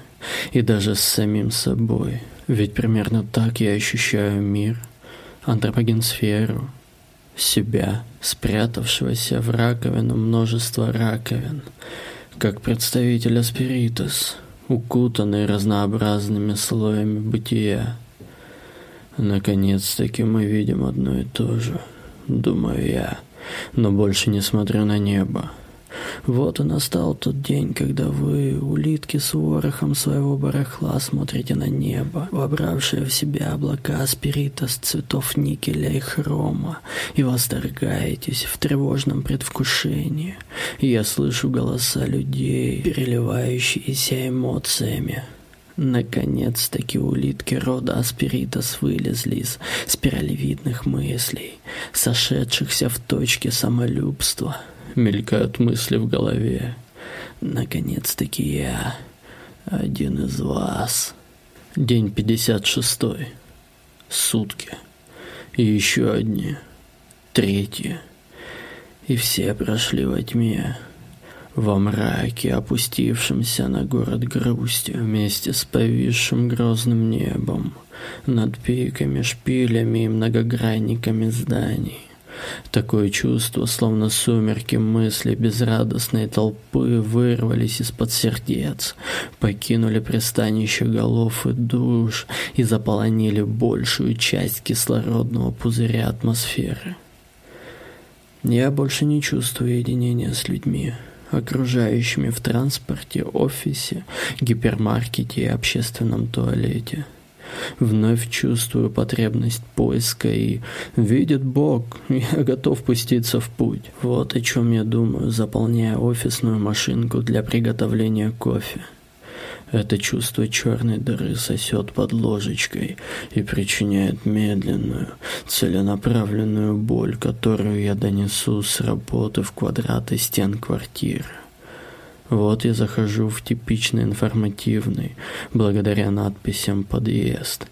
и даже с самим собой, ведь примерно так я ощущаю мир, антропогенсферу, себя, спрятавшегося в раковину множество раковин, как представитель Аспиритус, укутанный разнообразными слоями бытия. Наконец-таки мы видим одно и то же, думаю я, но больше не смотрю на небо. Вот и настал тот день, когда вы, улитки с ворохом своего барахла, смотрите на небо, вобравшее в себя облака спирита с цветов никеля и хрома, и восторгаетесь в тревожном предвкушении. Я слышу голоса людей, переливающиеся эмоциями. Наконец-таки улитки рода Аспиритас вылезли из спиралевидных мыслей, сошедшихся в точке самолюбства – мелькают мысли в голове. Наконец-таки я один из вас. День 56. Сутки. И еще одни. Третьи. И все прошли во тьме. Во мраке, опустившемся на город грустью, вместе с повисшим грозным небом, над пиками, шпилями и многогранниками зданий. Такое чувство, словно сумерки мысли безрадостной толпы вырвались из-под сердец, покинули пристанище голов и душ и заполонили большую часть кислородного пузыря атмосферы. Я больше не чувствую единения с людьми, окружающими в транспорте, офисе, гипермаркете и общественном туалете – Вновь чувствую потребность поиска и видит Бог, (laughs) я готов пуститься в путь. Вот о чем я думаю, заполняя офисную машинку для приготовления кофе. Это чувство черной дыры сосет под ложечкой и причиняет медленную, целенаправленную боль, которую я донесу с работы в квадраты стен квартиры. Вот я захожу в типичный информативный, благодаря надписям подъезд.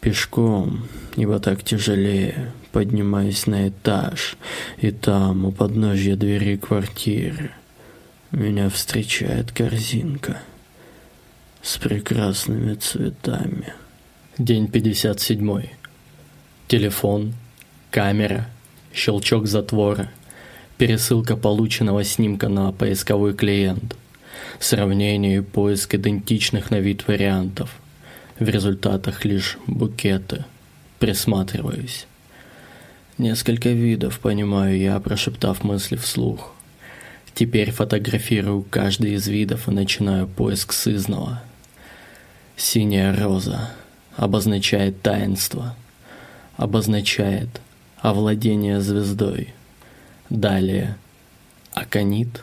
Пешком, ибо так тяжелее, поднимаюсь на этаж, и там, у подножья двери квартиры, меня встречает корзинка с прекрасными цветами. День 57. Телефон, камера, щелчок затвора – пересылка полученного снимка на поисковой клиент, сравнение и поиск идентичных на вид вариантов. В результатах лишь букеты. Присматриваюсь. Несколько видов, понимаю я, прошептав мысли вслух. Теперь фотографирую каждый из видов и начинаю поиск сызного. Синяя роза обозначает таинство, обозначает овладение звездой – Далее. Аконит.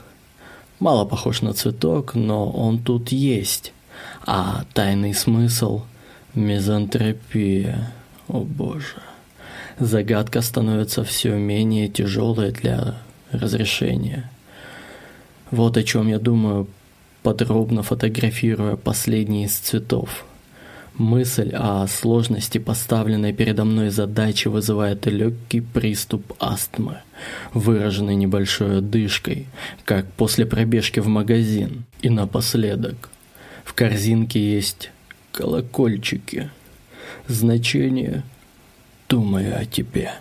Мало похож на цветок, но он тут есть. А тайный смысл – мизантропия. О боже. Загадка становится все менее тяжелой для разрешения. Вот о чем я думаю, подробно фотографируя последний из цветов – Мысль о сложности поставленной передо мной задачи вызывает легкий приступ астмы, выраженный небольшой одышкой, как после пробежки в магазин. И напоследок, в корзинке есть колокольчики. Значение «Думаю о тебе».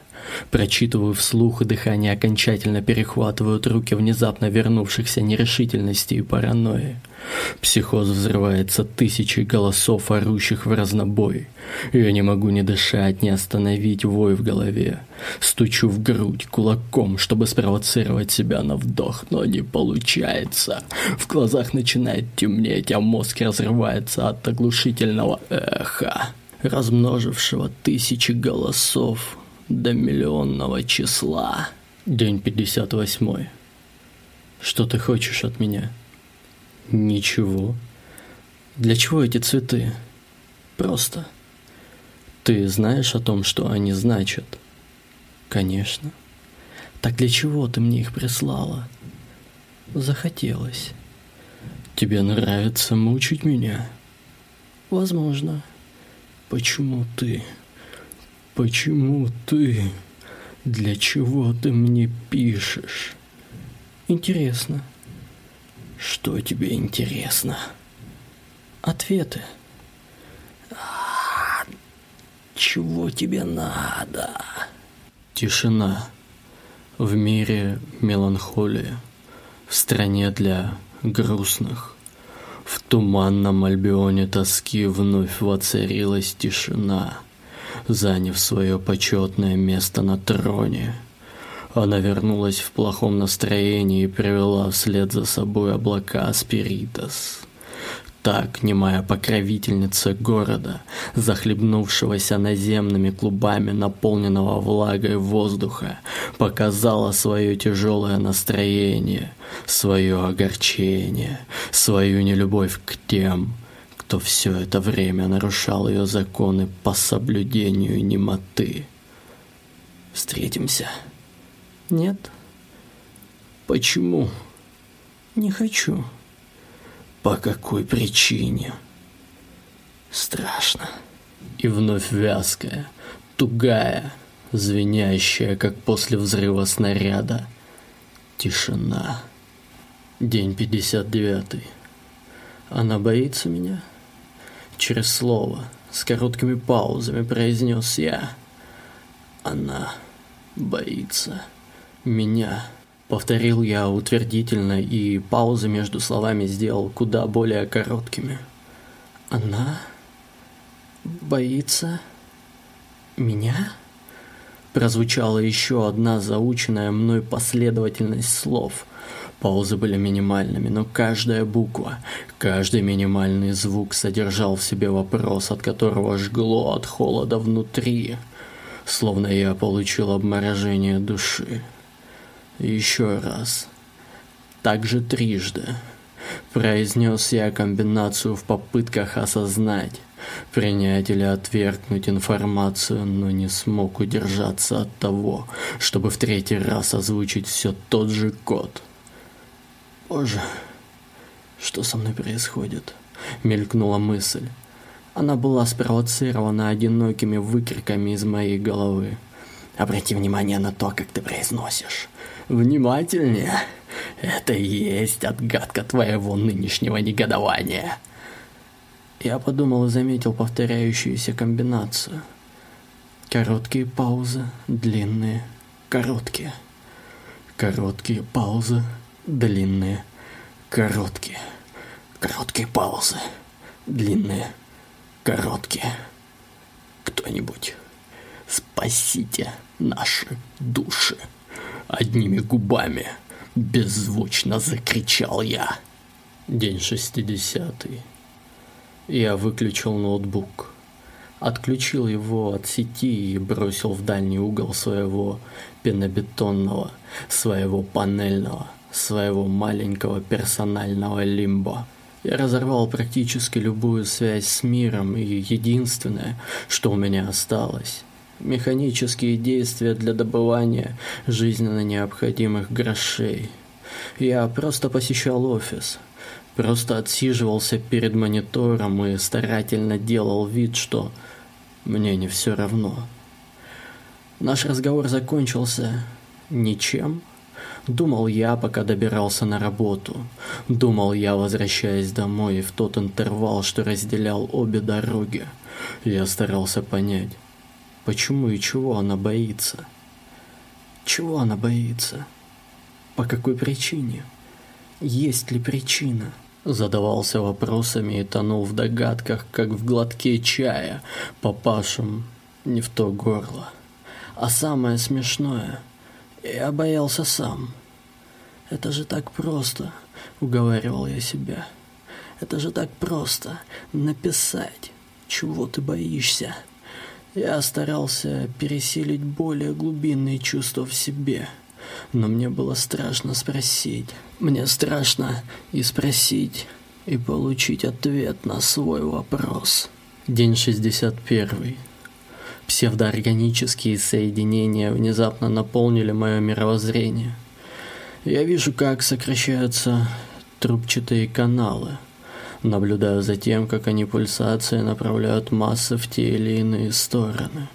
Прочитываю вслух, и дыхание окончательно перехватывают руки внезапно вернувшихся нерешительности и паранойи. Психоз взрывается тысячей голосов, орущих в разнобой. Я не могу ни дышать, ни остановить вой в голове. Стучу в грудь кулаком, чтобы спровоцировать себя на вдох, но не получается. В глазах начинает темнеть, а мозг разрывается от оглушительного эха, размножившего тысячи голосов до миллионного числа. День 58. Что ты хочешь от меня? Ничего. Для чего эти цветы? Просто. Ты знаешь о том, что они значат? Конечно. Так для чего ты мне их прислала? Захотелось. Тебе нравится мучить меня? Возможно. Почему ты? Почему ты? Для чего ты мне пишешь? Интересно. Что тебе интересно? Ответы. А, чего тебе надо? Тишина. В мире меланхолия. В стране для грустных. В туманном альбионе тоски вновь воцарилась тишина, заняв свое почетное место на троне. Она вернулась в плохом настроении и привела вслед за собой облака Аспиритас. Так немая покровительница города, захлебнувшегося наземными клубами наполненного влагой воздуха, показала свое тяжелое настроение, свое огорчение, свою нелюбовь к тем, кто все это время нарушал ее законы по соблюдению немоты. Встретимся. Нет? Почему? Не хочу. По какой причине? Страшно. И вновь вязкая, тугая, звенящая, как после взрыва снаряда. Тишина. День 59. Она боится меня? Через слово, с короткими паузами произнес я. Она боится меня. Повторил я утвердительно, и паузы между словами сделал куда более короткими. Она боится меня? Прозвучала еще одна заученная мной последовательность слов. Паузы были минимальными, но каждая буква, каждый минимальный звук содержал в себе вопрос, от которого жгло от холода внутри, словно я получил обморожение души. Еще раз. Также трижды. Произнес я комбинацию в попытках осознать, принять или отвергнуть информацию, но не смог удержаться от того, чтобы в третий раз озвучить все тот же код. «Боже, что со мной происходит?» — мелькнула мысль. Она была спровоцирована одинокими выкриками из моей головы. «Обрати внимание на то, как ты произносишь внимательнее. Это и есть отгадка твоего нынешнего негодования. Я подумал и заметил повторяющуюся комбинацию. Короткие паузы, длинные, короткие. Короткие паузы, длинные, короткие. Короткие паузы, длинные, короткие. Кто-нибудь, спасите наши души одними губами. Беззвучно закричал я. День шестидесятый. Я выключил ноутбук. Отключил его от сети и бросил в дальний угол своего пенобетонного, своего панельного, своего маленького персонального лимбо. Я разорвал практически любую связь с миром, и единственное, что у меня осталось, механические действия для добывания жизненно необходимых грошей. Я просто посещал офис, просто отсиживался перед монитором и старательно делал вид, что мне не все равно. Наш разговор закончился ничем. Думал я, пока добирался на работу. Думал я, возвращаясь домой в тот интервал, что разделял обе дороги. Я старался понять, Почему и чего она боится? Чего она боится? По какой причине? Есть ли причина? Задавался вопросами и тонул в догадках, как в глотке чая, попавшем не в то горло. А самое смешное, я боялся сам. Это же так просто, уговаривал я себя. Это же так просто написать, чего ты боишься. Я старался пересилить более глубинные чувства в себе, но мне было страшно спросить. Мне страшно и спросить, и получить ответ на свой вопрос. День 61. Псевдоорганические соединения внезапно наполнили мое мировоззрение. Я вижу, как сокращаются трубчатые каналы – наблюдаю за тем, как они пульсации направляют массы в те или иные стороны.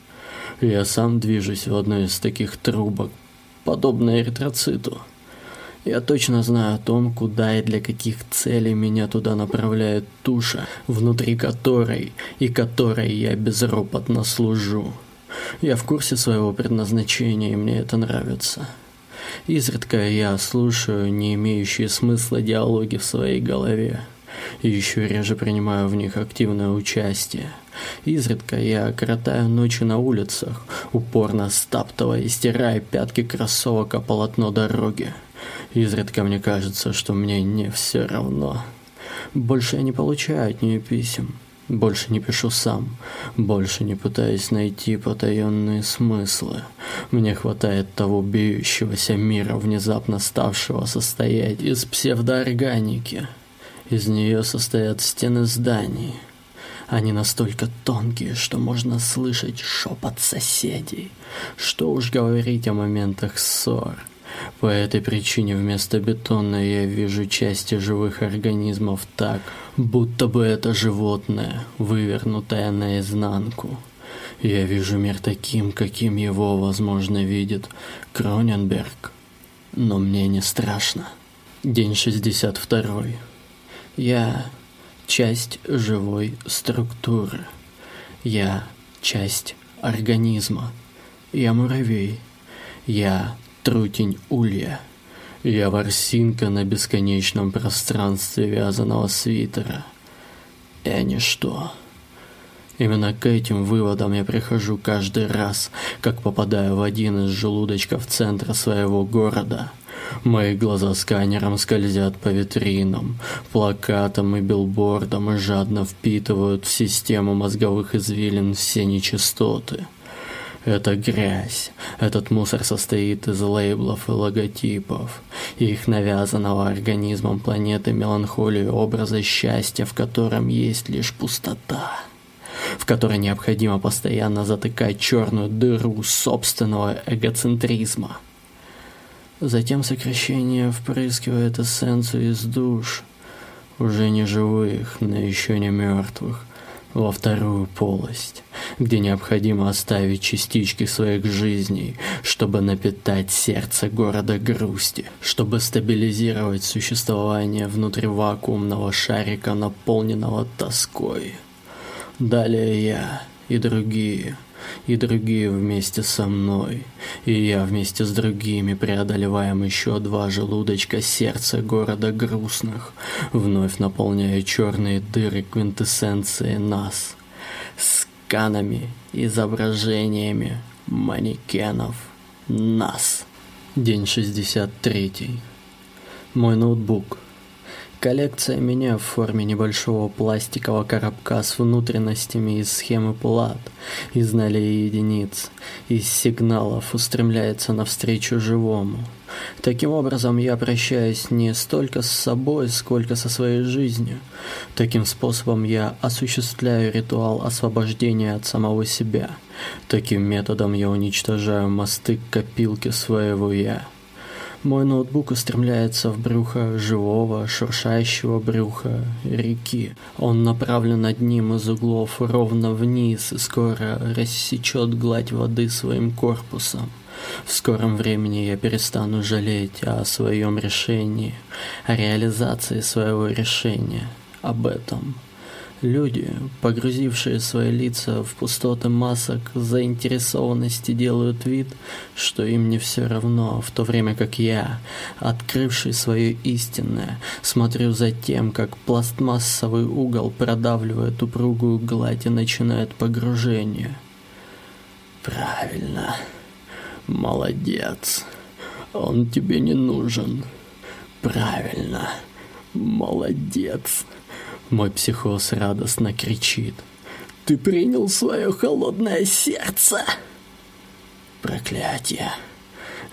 Я сам движусь в одной из таких трубок, подобно эритроциту. Я точно знаю о том, куда и для каких целей меня туда направляет туша, внутри которой и которой я безропотно служу. Я в курсе своего предназначения, и мне это нравится. Изредка я слушаю не имеющие смысла диалоги в своей голове и еще реже принимаю в них активное участие. Изредка я коротаю ночи на улицах, упорно стаптывая и стирая пятки кроссовок о полотно дороги. Изредка мне кажется, что мне не все равно. Больше я не получаю от нее писем. Больше не пишу сам, больше не пытаюсь найти потаенные смыслы. Мне хватает того бьющегося мира, внезапно ставшего состоять из псевдоорганики. Из нее состоят стены зданий. Они настолько тонкие, что можно слышать шепот соседей. Что уж говорить о моментах ссор. По этой причине вместо бетона я вижу части живых организмов так, будто бы это животное, вывернутое наизнанку. Я вижу мир таким, каким его, возможно, видит Кроненберг. Но мне не страшно. День 62. Я часть живой структуры. Я часть организма. Я муравей. Я трутень улья. Я ворсинка на бесконечном пространстве вязаного свитера. Я ничто. Именно к этим выводам я прихожу каждый раз, как попадаю в один из желудочков центра своего города. Мои глаза сканером скользят по витринам, плакатам и билбордам и жадно впитывают в систему мозговых извилин все нечистоты. Это грязь. Этот мусор состоит из лейблов и логотипов, их навязанного организмом планеты меланхолии образа счастья, в котором есть лишь пустота в которой необходимо постоянно затыкать черную дыру собственного эгоцентризма. Затем сокращение впрыскивает эссенцию из душ, уже не живых, но еще не мертвых, во вторую полость, где необходимо оставить частички своих жизней, чтобы напитать сердце города грусти, чтобы стабилизировать существование внутри вакуумного шарика, наполненного тоской. Далее я и другие, и другие вместе со мной, и я вместе с другими преодолеваем еще два желудочка сердца города грустных, вновь наполняя черные дыры квинтэссенции нас, сканами, изображениями манекенов нас. День 63. Мой ноутбук – Коллекция меня в форме небольшого пластикового коробка с внутренностями из схемы плат, из нолей единиц, из сигналов устремляется навстречу живому. Таким образом, я прощаюсь не столько с собой, сколько со своей жизнью. Таким способом я осуществляю ритуал освобождения от самого себя. Таким методом я уничтожаю мосты копилки своего «я». Мой ноутбук устремляется в брюхо живого, шуршающего брюха реки. Он направлен одним из углов ровно вниз и скоро рассечет гладь воды своим корпусом. В скором времени я перестану жалеть о своем решении, о реализации своего решения, об этом. Люди, погрузившие свои лица в пустоты масок заинтересованности, делают вид, что им не все равно, в то время как я, открывший свое истинное, смотрю за тем, как пластмассовый угол продавливает упругую гладь и начинает погружение. Правильно. Молодец. Он тебе не нужен. Правильно. Молодец. Мой психоз радостно кричит. «Ты принял свое холодное сердце!» «Проклятие!»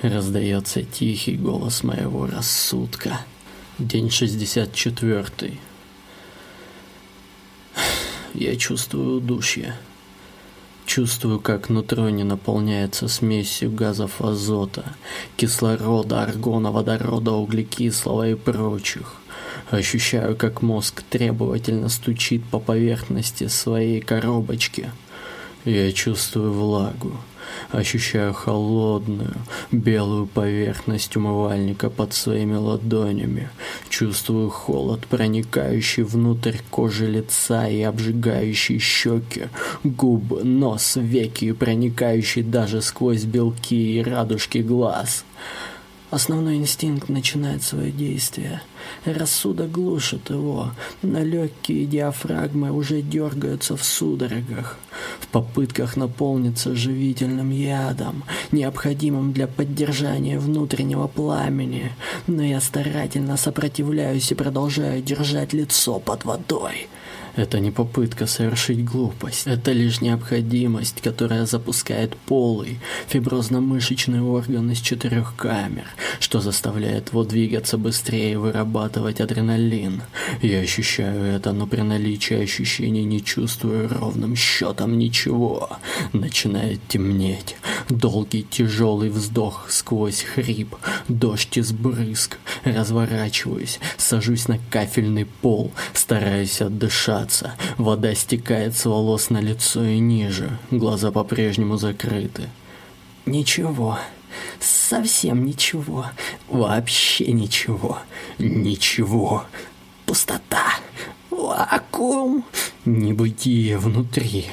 Раздается тихий голос моего рассудка. День 64. Я чувствую удушье. Чувствую, как нутро не наполняется смесью газов азота, кислорода, аргона, водорода, углекислого и прочих. Ощущаю, как мозг требовательно стучит по поверхности своей коробочки. Я чувствую влагу. Ощущаю холодную, белую поверхность умывальника под своими ладонями. Чувствую холод, проникающий внутрь кожи лица и обжигающий щеки, губы, нос, веки, проникающий даже сквозь белки и радужки глаз. Основной инстинкт начинает свое действие. Рассудок глушит его, но легкие диафрагмы уже дергаются в судорогах, в попытках наполниться живительным ядом, необходимым для поддержания внутреннего пламени. Но я старательно сопротивляюсь и продолжаю держать лицо под водой. Это не попытка совершить глупость. Это лишь необходимость, которая запускает полый, фиброзно-мышечный орган из четырех камер, что заставляет его двигаться быстрее и вырабатывать адреналин. Я ощущаю это, но при наличии ощущений не чувствую ровным счетом ничего. Начинает темнеть. Долгий тяжелый вздох сквозь хрип, дождь из брызг. Разворачиваюсь, сажусь на кафельный пол, стараюсь отдышаться. Вода стекает с волос на лицо и ниже, глаза по-прежнему закрыты. Ничего. Совсем ничего. Вообще ничего. Ничего. Пустота. Вакуум. Небытие внутри.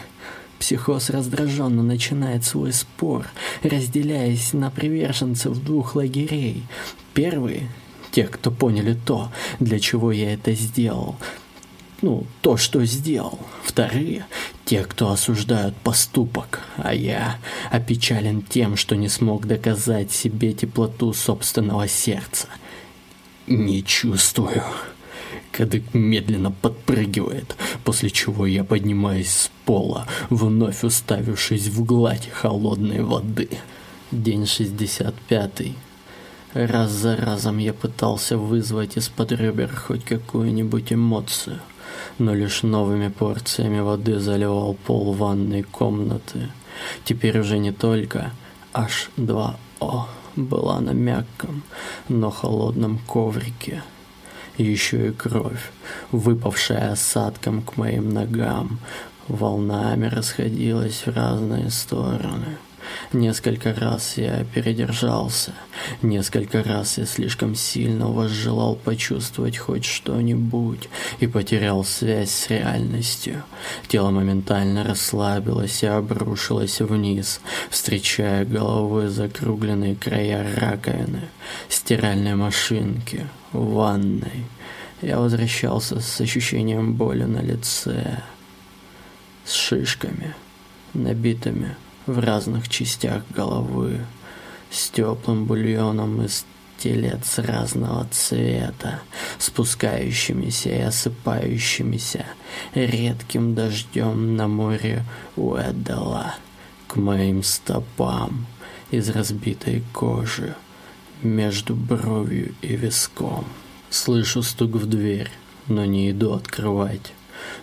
Психоз раздраженно начинает свой спор, разделяясь на приверженцев двух лагерей. Первые — те, кто поняли то, для чего я это сделал, ну, то, что сделал. Вторые — те, кто осуждают поступок, а я опечален тем, что не смог доказать себе теплоту собственного сердца. Не чувствую. Кадык медленно подпрыгивает, после чего я поднимаюсь с пола, вновь уставившись в гладь холодной воды. День 65. Раз за разом я пытался вызвать из-под ребер хоть какую-нибудь эмоцию — но лишь новыми порциями воды заливал пол ванной комнаты. Теперь уже не только H2O была на мягком, но холодном коврике. Еще и кровь, выпавшая осадком к моим ногам, волнами расходилась в разные стороны. Несколько раз я передержался, несколько раз я слишком сильно возжелал почувствовать хоть что-нибудь и потерял связь с реальностью. Тело моментально расслабилось и обрушилось вниз, встречая головой закругленные края раковины, стиральной машинки, ванной. Я возвращался с ощущением боли на лице, с шишками, набитыми в разных частях головы, с теплым бульоном из телец разного цвета, спускающимися и осыпающимися редким дождем на море Уэддала к моим стопам из разбитой кожи между бровью и виском. Слышу стук в дверь, но не иду открывать.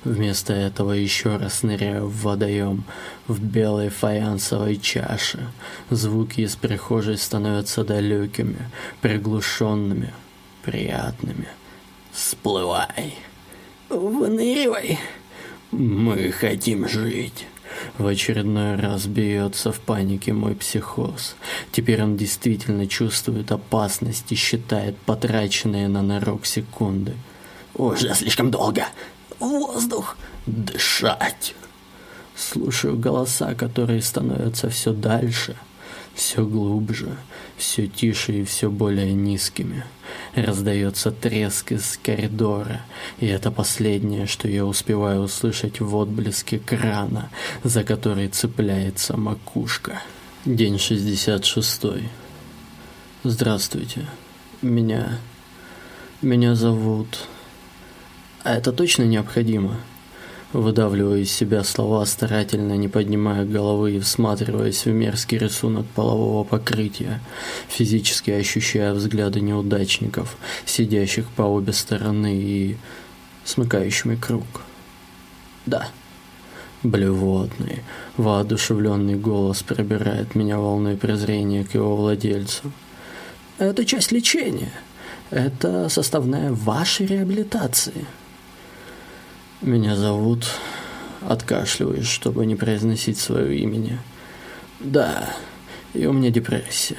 Вместо этого еще раз ныряю в водоем в белой фаянсовой чаше. Звуки из прихожей становятся далекими, приглушенными, приятными. Всплывай. Выныривай. Мы хотим жить. В очередной раз бьется в панике мой психоз. Теперь он действительно чувствует опасность и считает потраченные на нарок секунды. Уже слишком долго воздух, дышать. Слушаю голоса, которые становятся все дальше, все глубже, все тише и все более низкими. Раздается треск из коридора, и это последнее, что я успеваю услышать в отблеске крана, за который цепляется макушка. День 66. Здравствуйте. Меня... Меня зовут... А это точно необходимо? Выдавливаю из себя слова, старательно не поднимая головы и всматриваясь в мерзкий рисунок полового покрытия, физически ощущая взгляды неудачников, сидящих по обе стороны и смыкающими круг. Да. Блевотный, воодушевленный голос пробирает меня волной презрения к его владельцу. Это часть лечения. Это составная вашей реабилитации. Меня зовут... Откашливаюсь, чтобы не произносить свое имени. Да, и у меня депрессия.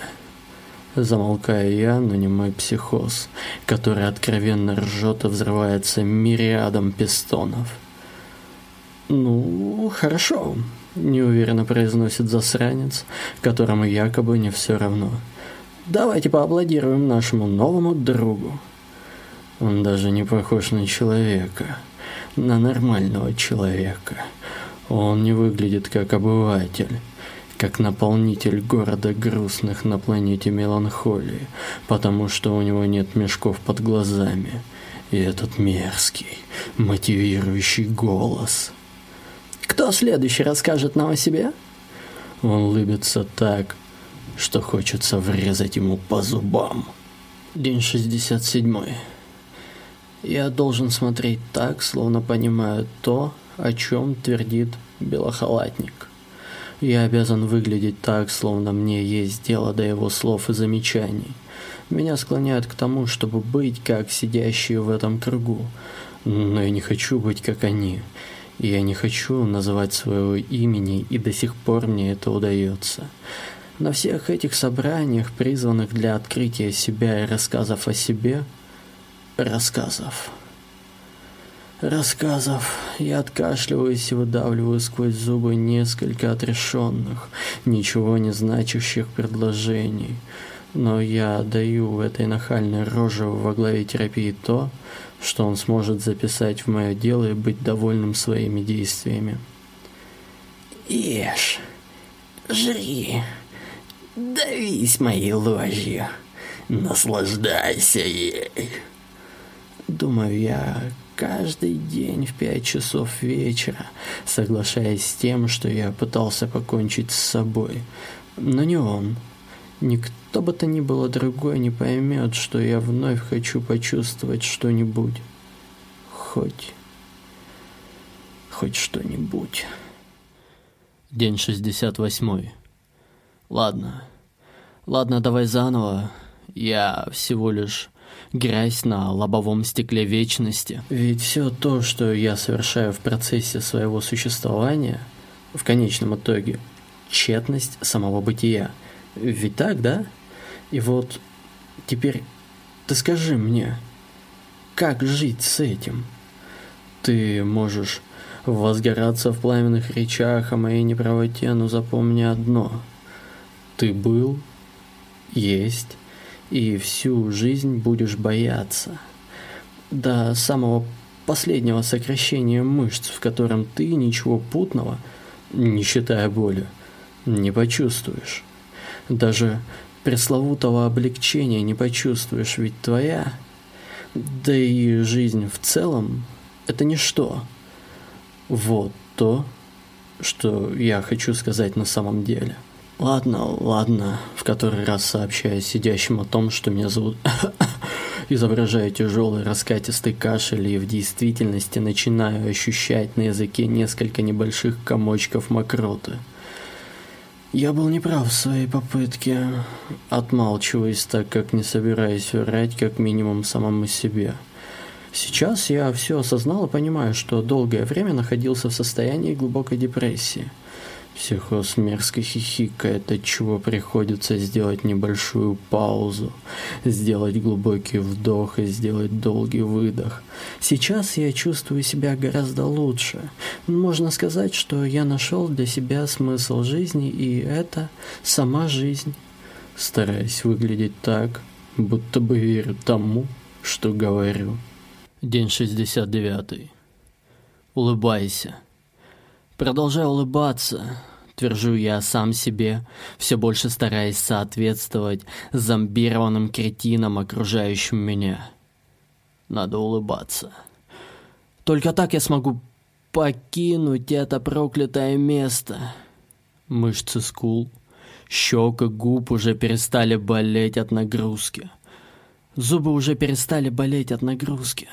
Замолкаю я, но не мой психоз, который откровенно ржет и взрывается мириадом пистонов. «Ну, хорошо», — неуверенно произносит засранец, которому якобы не все равно. «Давайте поаплодируем нашему новому другу». Он даже не похож на человека на нормального человека. Он не выглядит как обыватель, как наполнитель города грустных на планете меланхолии, потому что у него нет мешков под глазами. И этот мерзкий, мотивирующий голос. «Кто следующий расскажет нам о себе?» Он улыбится так, что хочется врезать ему по зубам. День 67. Я должен смотреть так, словно понимаю то, о чем твердит белохалатник. Я обязан выглядеть так, словно мне есть дело до его слов и замечаний. Меня склоняют к тому, чтобы быть как сидящие в этом кругу. Но я не хочу быть как они. Я не хочу называть своего имени, и до сих пор мне это удается. На всех этих собраниях, призванных для открытия себя и рассказов о себе, рассказов. Рассказов. Я откашливаюсь и выдавливаю сквозь зубы несколько отрешенных, ничего не значащих предложений. Но я даю этой нахальной роже во главе терапии то, что он сможет записать в мое дело и быть довольным своими действиями. Ешь, жри, давись моей ложью, наслаждайся ей. Думаю я каждый день в пять часов вечера, соглашаясь с тем, что я пытался покончить с собой. Но не он. Никто бы то ни было другой не поймет, что я вновь хочу почувствовать что-нибудь. Хоть... хоть что-нибудь. День 68. Ладно. Ладно, давай заново. Я всего лишь грязь на лобовом стекле вечности. Ведь все то, что я совершаю в процессе своего существования, в конечном итоге, тщетность самого бытия. Ведь так, да? И вот теперь ты скажи мне, как жить с этим? Ты можешь возгораться в пламенных речах о моей неправоте, но запомни одно. Ты был, есть и всю жизнь будешь бояться. До самого последнего сокращения мышц, в котором ты ничего путного, не считая боли, не почувствуешь. Даже пресловутого облегчения не почувствуешь, ведь твоя, да и жизнь в целом, это ничто. Вот то, что я хочу сказать на самом деле. Ладно, ладно, в который раз сообщаю сидящим о том, что меня зовут... (coughs) Изображаю тяжелый раскатистый кашель и в действительности начинаю ощущать на языке несколько небольших комочков мокроты. Я был неправ в своей попытке, отмалчиваясь, так как не собираюсь врать как минимум самому себе. Сейчас я все осознал и понимаю, что долгое время находился в состоянии глубокой депрессии – Психоз мерзко хихикает, от чего приходится сделать небольшую паузу, сделать глубокий вдох и сделать долгий выдох. Сейчас я чувствую себя гораздо лучше. Можно сказать, что я нашел для себя смысл жизни, и это сама жизнь. Стараясь выглядеть так, будто бы верю тому, что говорю. День 69. Улыбайся. Продолжай улыбаться, твержу я сам себе, все больше стараясь соответствовать зомбированным кретинам, окружающим меня. Надо улыбаться. Только так я смогу покинуть это проклятое место. Мышцы скул, щека, губ уже перестали болеть от нагрузки. Зубы уже перестали болеть от нагрузки.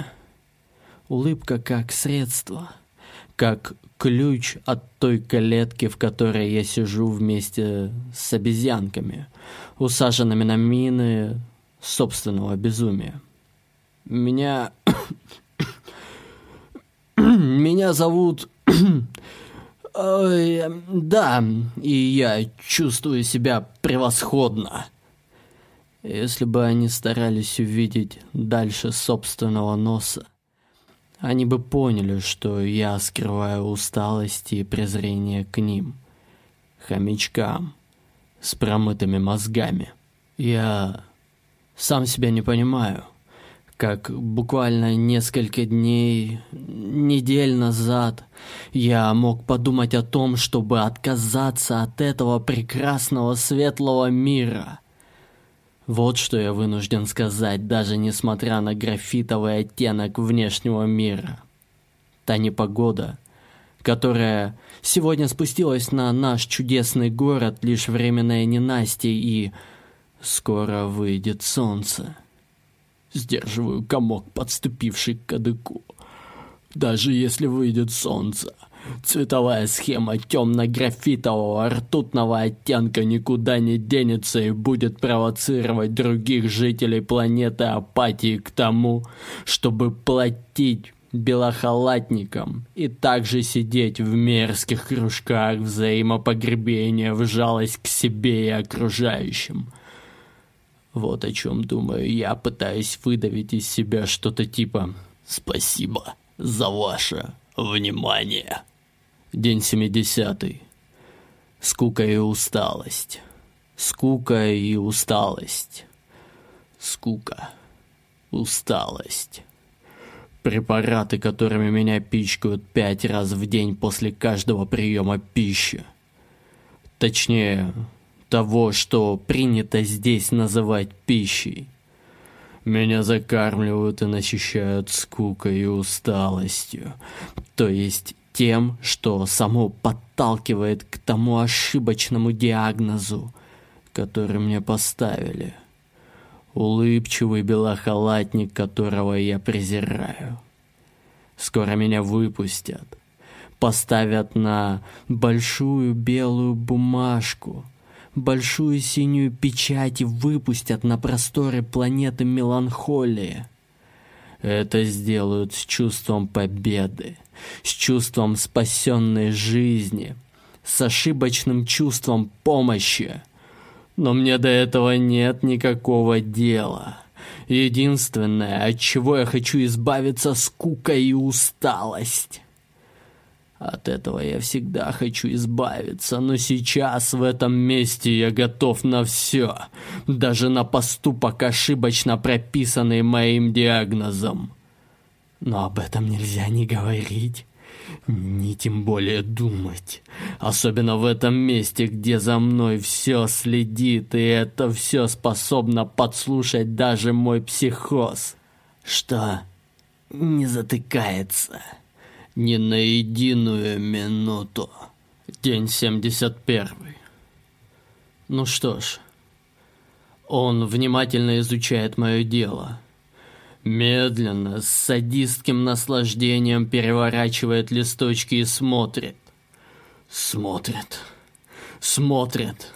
Улыбка как средство — как ключ от той клетки, в которой я сижу вместе с обезьянками, усаженными на мины собственного безумия. Меня... (coughs) Меня зовут... (coughs) Ой, да, и я чувствую себя превосходно. Если бы они старались увидеть дальше собственного носа, они бы поняли, что я скрываю усталость и презрение к ним, хомячкам с промытыми мозгами. Я сам себя не понимаю, как буквально несколько дней, недель назад я мог подумать о том, чтобы отказаться от этого прекрасного светлого мира – вот что я вынужден сказать, даже несмотря на графитовый оттенок внешнего мира. Та непогода, которая сегодня спустилась на наш чудесный город, лишь временное ненастье, и скоро выйдет солнце. Сдерживаю комок, подступивший к кадыку. Даже если выйдет солнце, Цветовая схема темно-графитового ртутного оттенка никуда не денется и будет провоцировать других жителей планеты апатии к тому, чтобы платить белохалатникам и также сидеть в мерзких кружках взаимопогребения в жалость к себе и окружающим. Вот о чем думаю я, пытаюсь выдавить из себя что-то типа «Спасибо за ваше внимание». День 70. Скука и усталость. Скука и усталость. Скука. Усталость. Препараты, которыми меня пичкают пять раз в день после каждого приема пищи. Точнее, того, что принято здесь называть пищей. Меня закармливают и насыщают скукой и усталостью. То есть тем, что само подталкивает к тому ошибочному диагнозу, который мне поставили улыбчивый белохалатник, которого я презираю. Скоро меня выпустят, поставят на большую белую бумажку, большую синюю печать и выпустят на просторы планеты меланхолии. Это сделают с чувством победы, с чувством спасенной жизни, с ошибочным чувством помощи — но мне до этого нет никакого дела. Единственное, от чего я хочу избавиться, скука и усталость. От этого я всегда хочу избавиться, но сейчас в этом месте я готов на все, даже на поступок, ошибочно прописанный моим диагнозом. Но об этом нельзя не говорить ни тем более думать. Особенно в этом месте, где за мной все следит, и это все способно подслушать даже мой психоз. Что не затыкается ни на единую минуту. День 71. Ну что ж, он внимательно изучает мое дело — Медленно, с садистским наслаждением переворачивает листочки и смотрит. Смотрит. Смотрит.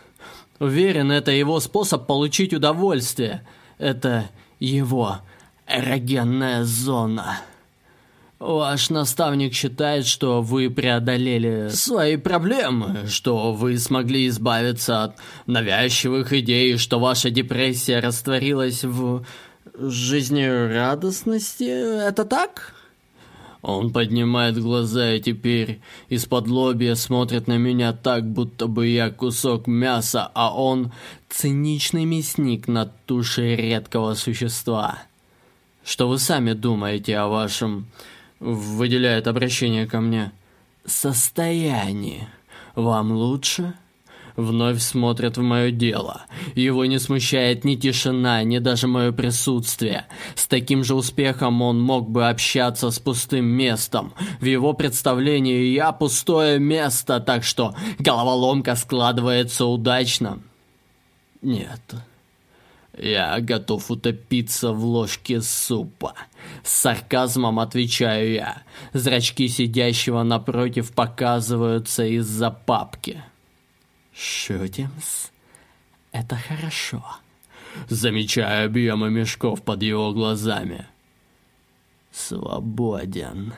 Уверен, это его способ получить удовольствие. Это его эрогенная зона. Ваш наставник считает, что вы преодолели свои проблемы, что вы смогли избавиться от навязчивых идей, что ваша депрессия растворилась в жизнерадостности, это так?» Он поднимает глаза и теперь из-под лобья смотрит на меня так, будто бы я кусок мяса, а он циничный мясник над тушей редкого существа. Что вы сами думаете о вашем... выделяет обращение ко мне. Состоянии. Вам лучше?» вновь смотрят в мое дело. Его не смущает ни тишина, ни даже мое присутствие. С таким же успехом он мог бы общаться с пустым местом. В его представлении я пустое место, так что головоломка складывается удачно. Нет. Я готов утопиться в ложке супа. С сарказмом отвечаю я. Зрачки сидящего напротив показываются из-за папки. Шутимс? Это хорошо. Замечаю объемы мешков под его глазами. Свободен.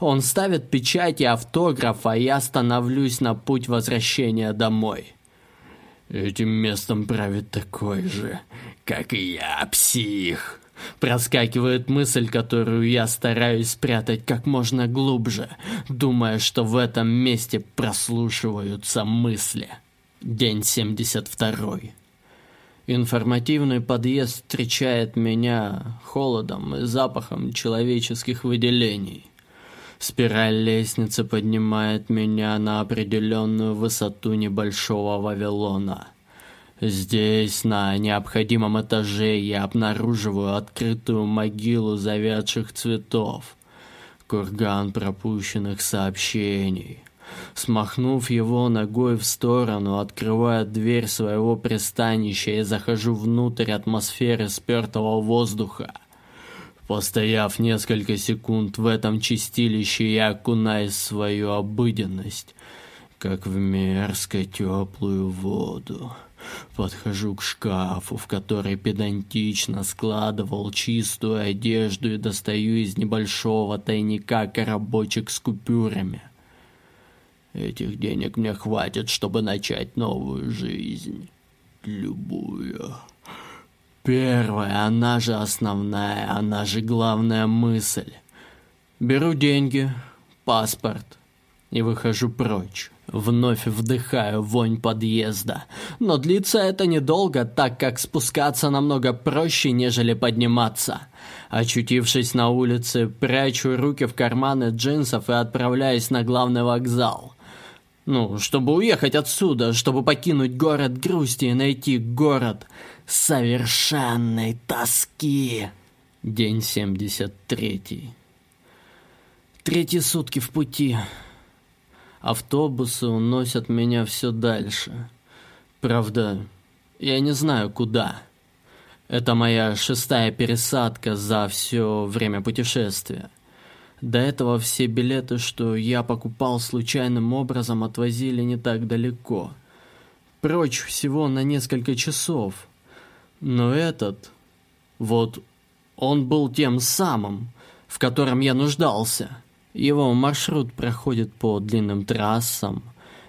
Он ставит печать и автограф, а я становлюсь на путь возвращения домой. Этим местом правит такой же, как и я, псих. Проскакивает мысль, которую я стараюсь спрятать как можно глубже, думая, что в этом месте прослушиваются мысли. День 72. Информативный подъезд встречает меня холодом и запахом человеческих выделений. Спираль лестницы поднимает меня на определенную высоту небольшого Вавилона. Здесь, на необходимом этаже, я обнаруживаю открытую могилу завядших цветов, курган пропущенных сообщений — Смахнув его ногой в сторону, открываю дверь своего пристанища и захожу внутрь атмосферы спертого воздуха. Постояв несколько секунд в этом чистилище, я окунаюсь в свою обыденность, как в мерзко теплую воду. Подхожу к шкафу, в который педантично складывал чистую одежду и достаю из небольшого тайника коробочек с купюрами. Этих денег мне хватит, чтобы начать новую жизнь. Любую. Первая, она же основная, она же главная мысль. Беру деньги, паспорт и выхожу прочь. Вновь вдыхаю вонь подъезда. Но длится это недолго, так как спускаться намного проще, нежели подниматься. Очутившись на улице, прячу руки в карманы джинсов и отправляюсь на главный вокзал. Ну, чтобы уехать отсюда, чтобы покинуть город грусти и найти город совершенной тоски. День 73. Третьи сутки в пути. Автобусы уносят меня все дальше. Правда, я не знаю куда. Это моя шестая пересадка за все время путешествия. До этого все билеты, что я покупал случайным образом, отвозили не так далеко. Прочь всего на несколько часов. Но этот, вот, он был тем самым, в котором я нуждался. Его маршрут проходит по длинным трассам,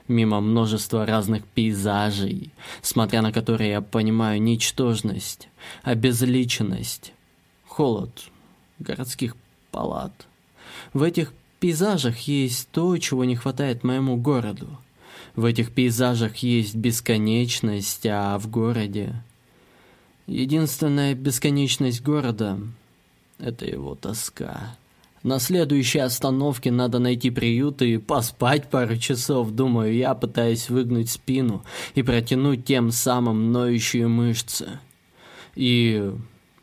мимо множества разных пейзажей, смотря на которые я понимаю ничтожность, обезличенность, холод городских палат. В этих пейзажах есть то, чего не хватает моему городу. В этих пейзажах есть бесконечность, а в городе... Единственная бесконечность города — это его тоска. На следующей остановке надо найти приют и поспать пару часов, думаю я, пытаясь выгнуть спину и протянуть тем самым ноющие мышцы. И,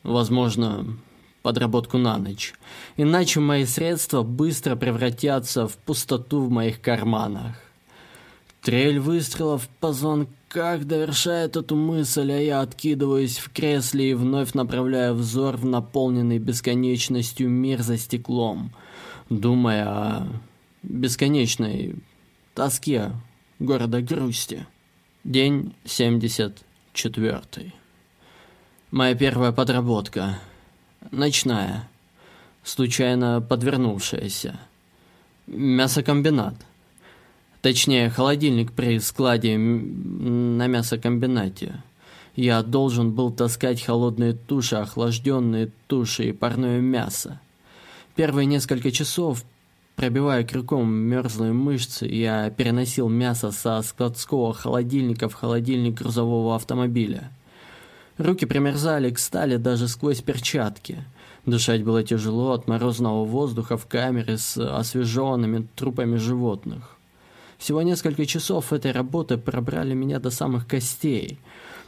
возможно, подработку на ночь. Иначе мои средства быстро превратятся в пустоту в моих карманах. Трель выстрелов в позвонках довершает эту мысль, а я откидываюсь в кресле и вновь направляю взор в наполненный бесконечностью мир за стеклом, думая о бесконечной тоске города грусти. День 74. Моя первая подработка. Ночная. Случайно подвернувшаяся. Мясокомбинат. Точнее, холодильник при складе на мясокомбинате. Я должен был таскать холодные туши, охлажденные туши и парное мясо. Первые несколько часов, пробивая крюком мерзлые мышцы, я переносил мясо со складского холодильника в холодильник грузового автомобиля. Руки примерзали к стали даже сквозь перчатки. Дышать было тяжело от морозного воздуха в камере с освеженными трупами животных. Всего несколько часов этой работы пробрали меня до самых костей.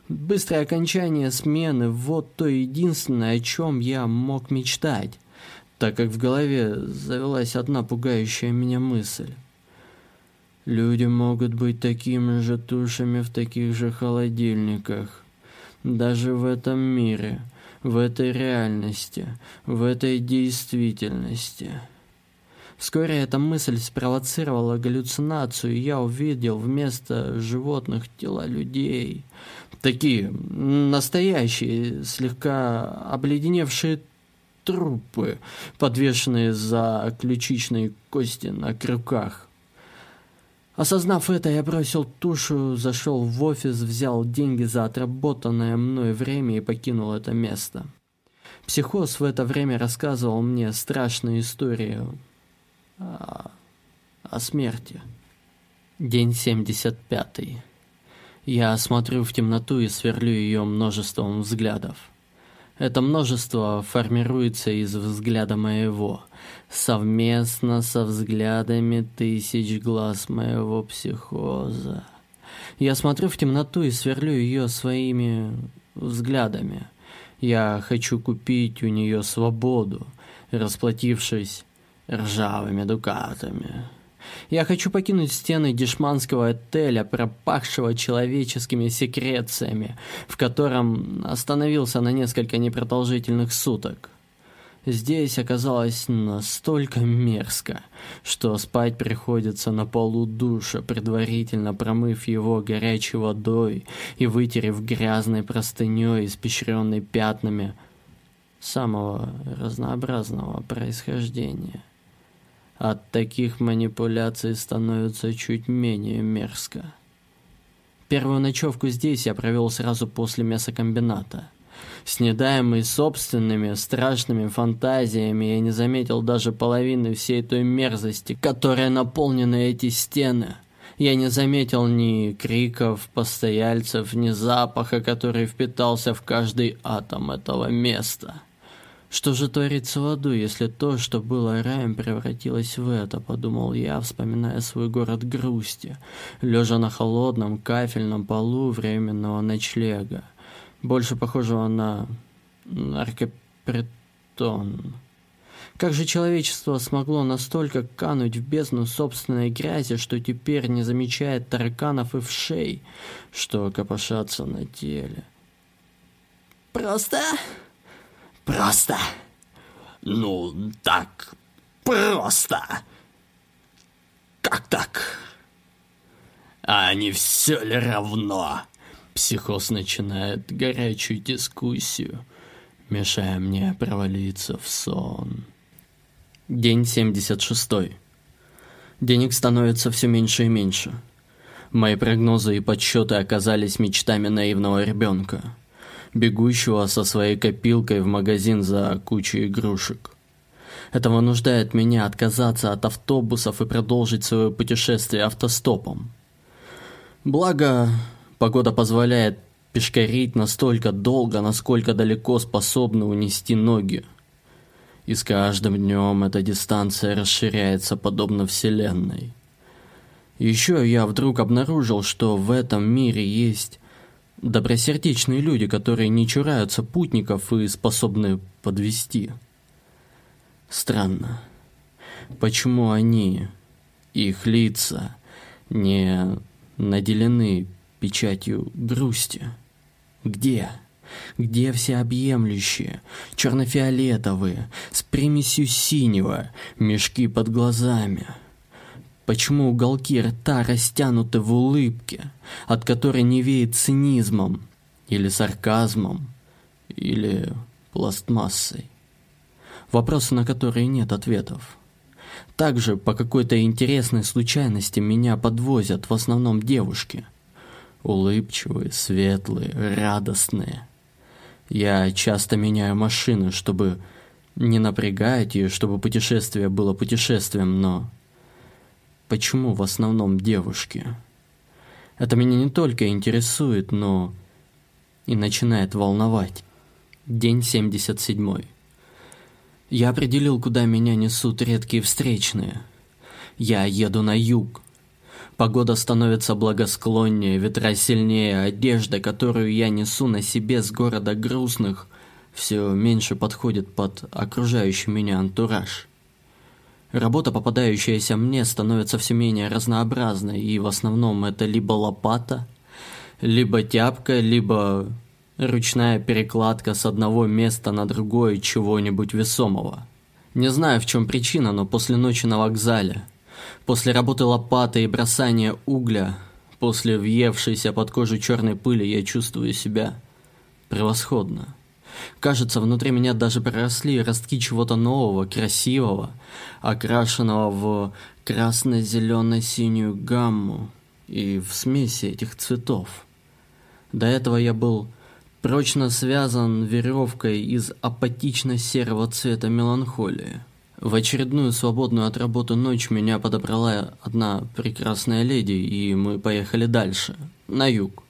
Быстрое окончание смены – вот то единственное, о чем я мог мечтать, так как в голове завелась одна пугающая меня мысль. Люди могут быть такими же тушами в таких же холодильниках. Даже в этом мире, в этой реальности, в этой действительности. Вскоре эта мысль спровоцировала галлюцинацию, и я увидел вместо животных тела людей. Такие настоящие, слегка обледеневшие трупы, подвешенные за ключичные кости на крюках. Осознав это, я бросил тушу, зашел в офис, взял деньги за отработанное мной время и покинул это место. Психоз в это время рассказывал мне страшную историю о, о смерти. День 75. Я смотрю в темноту и сверлю ее множеством взглядов. Это множество формируется из взгляда моего, совместно со взглядами тысяч глаз моего психоза. Я смотрю в темноту и сверлю ее своими взглядами. Я хочу купить у нее свободу, расплатившись ржавыми дукатами. Я хочу покинуть стены дешманского отеля, пропахшего человеческими секрециями, в котором остановился на несколько непродолжительных суток. Здесь оказалось настолько мерзко, что спать приходится на полу душа, предварительно промыв его горячей водой и вытерев грязной простыней, испещренной пятнами самого разнообразного происхождения. От таких манипуляций становится чуть менее мерзко. Первую ночевку здесь я провел сразу после мясокомбината – Снедаемый собственными страшными фантазиями, я не заметил даже половины всей той мерзости, которой наполнены эти стены. Я не заметил ни криков постояльцев, ни запаха, который впитался в каждый атом этого места. Что же творится в аду, если то, что было раем, превратилось в это, подумал я, вспоминая свой город грусти, лежа на холодном кафельном полу временного ночлега больше похожего на наркопритон. Как же человечество смогло настолько кануть в бездну собственной грязи, что теперь не замечает тараканов и вшей, что копошатся на теле? Просто? Просто? Ну, так просто. Как так? А не все ли равно? Психоз начинает горячую дискуссию, мешая мне провалиться в сон. День 76. Денег становится все меньше и меньше. Мои прогнозы и подсчеты оказались мечтами наивного ребенка, бегущего со своей копилкой в магазин за кучей игрушек. Это вынуждает меня отказаться от автобусов и продолжить свое путешествие автостопом. Благо, Погода позволяет пешкарить настолько долго, насколько далеко способны унести ноги. И с каждым днем эта дистанция расширяется подобно Вселенной. Еще я вдруг обнаружил, что в этом мире есть добросердечные люди, которые не чураются путников и способны подвести. Странно. Почему они, их лица, не наделены печатью грусти. Где? Где всеобъемлющие, черно-фиолетовые, с примесью синего, мешки под глазами? Почему уголки рта растянуты в улыбке, от которой не веет цинизмом, или сарказмом, или пластмассой? Вопросы, на которые нет ответов. Также по какой-то интересной случайности меня подвозят в основном девушки – улыбчивые, светлые, радостные. Я часто меняю машины, чтобы не напрягать ее, чтобы путешествие было путешествием, но... Почему в основном девушки? Это меня не только интересует, но и начинает волновать. День 77. Я определил, куда меня несут редкие встречные. Я еду на юг, Погода становится благосклоннее, ветра сильнее, одежда, которую я несу на себе с города грустных, все меньше подходит под окружающий меня антураж. Работа, попадающаяся мне, становится все менее разнообразной, и в основном это либо лопата, либо тяпка, либо ручная перекладка с одного места на другое чего-нибудь весомого. Не знаю, в чем причина, но после ночи на вокзале – После работы лопаты и бросания угля, после въевшейся под кожу черной пыли, я чувствую себя превосходно. Кажется, внутри меня даже проросли ростки чего-то нового, красивого, окрашенного в красно-зелено-синюю гамму и в смеси этих цветов. До этого я был прочно связан веревкой из апатично-серого цвета меланхолии. В очередную свободную от работы ночь меня подобрала одна прекрасная леди, и мы поехали дальше, на юг.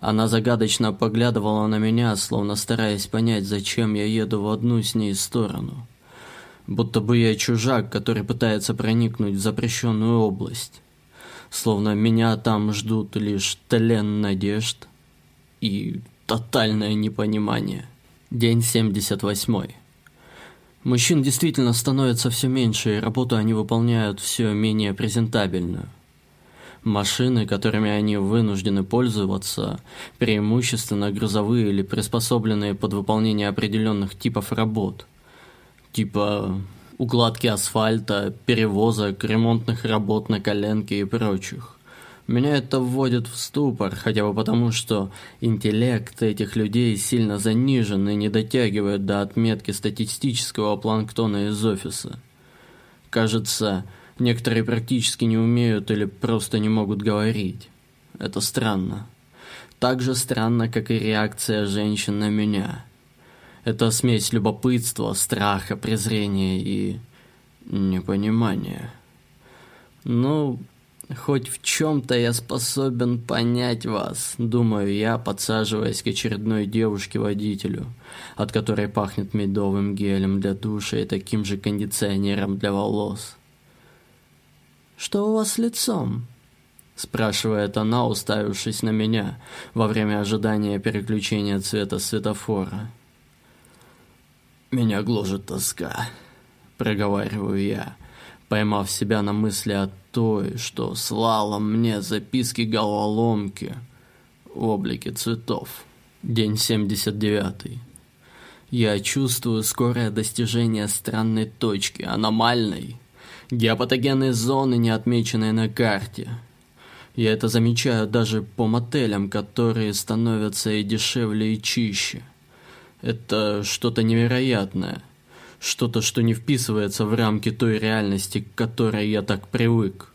Она загадочно поглядывала на меня, словно стараясь понять, зачем я еду в одну с ней сторону. Будто бы я чужак, который пытается проникнуть в запрещенную область. Словно меня там ждут лишь тлен надежд и тотальное непонимание. День 78. Мужчин действительно становится все меньше, и работу они выполняют все менее презентабельную. Машины, которыми они вынуждены пользоваться, преимущественно грузовые или приспособленные под выполнение определенных типов работ. Типа укладки асфальта, перевозок, ремонтных работ на коленке и прочих. Меня это вводит в ступор, хотя бы потому, что интеллект этих людей сильно занижен и не дотягивает до отметки статистического планктона из офиса. Кажется, некоторые практически не умеют или просто не могут говорить. Это странно. Так же странно, как и реакция женщин на меня. Это смесь любопытства, страха, презрения и непонимания. Ну, хоть в чем-то я способен понять вас, думаю я, подсаживаясь к очередной девушке-водителю, от которой пахнет медовым гелем для душа и таким же кондиционером для волос. «Что у вас с лицом?» спрашивает она, уставившись на меня во время ожидания переключения цвета светофора. «Меня гложет тоска», — проговариваю я, поймав себя на мысли о той, что слала мне записки головоломки в облике цветов. День 79. Я чувствую скорое достижение странной точки, аномальной, геопатогенной зоны, не отмеченной на карте. Я это замечаю даже по мотелям, которые становятся и дешевле, и чище. Это что-то невероятное. Что-то, что не вписывается в рамки той реальности, к которой я так привык.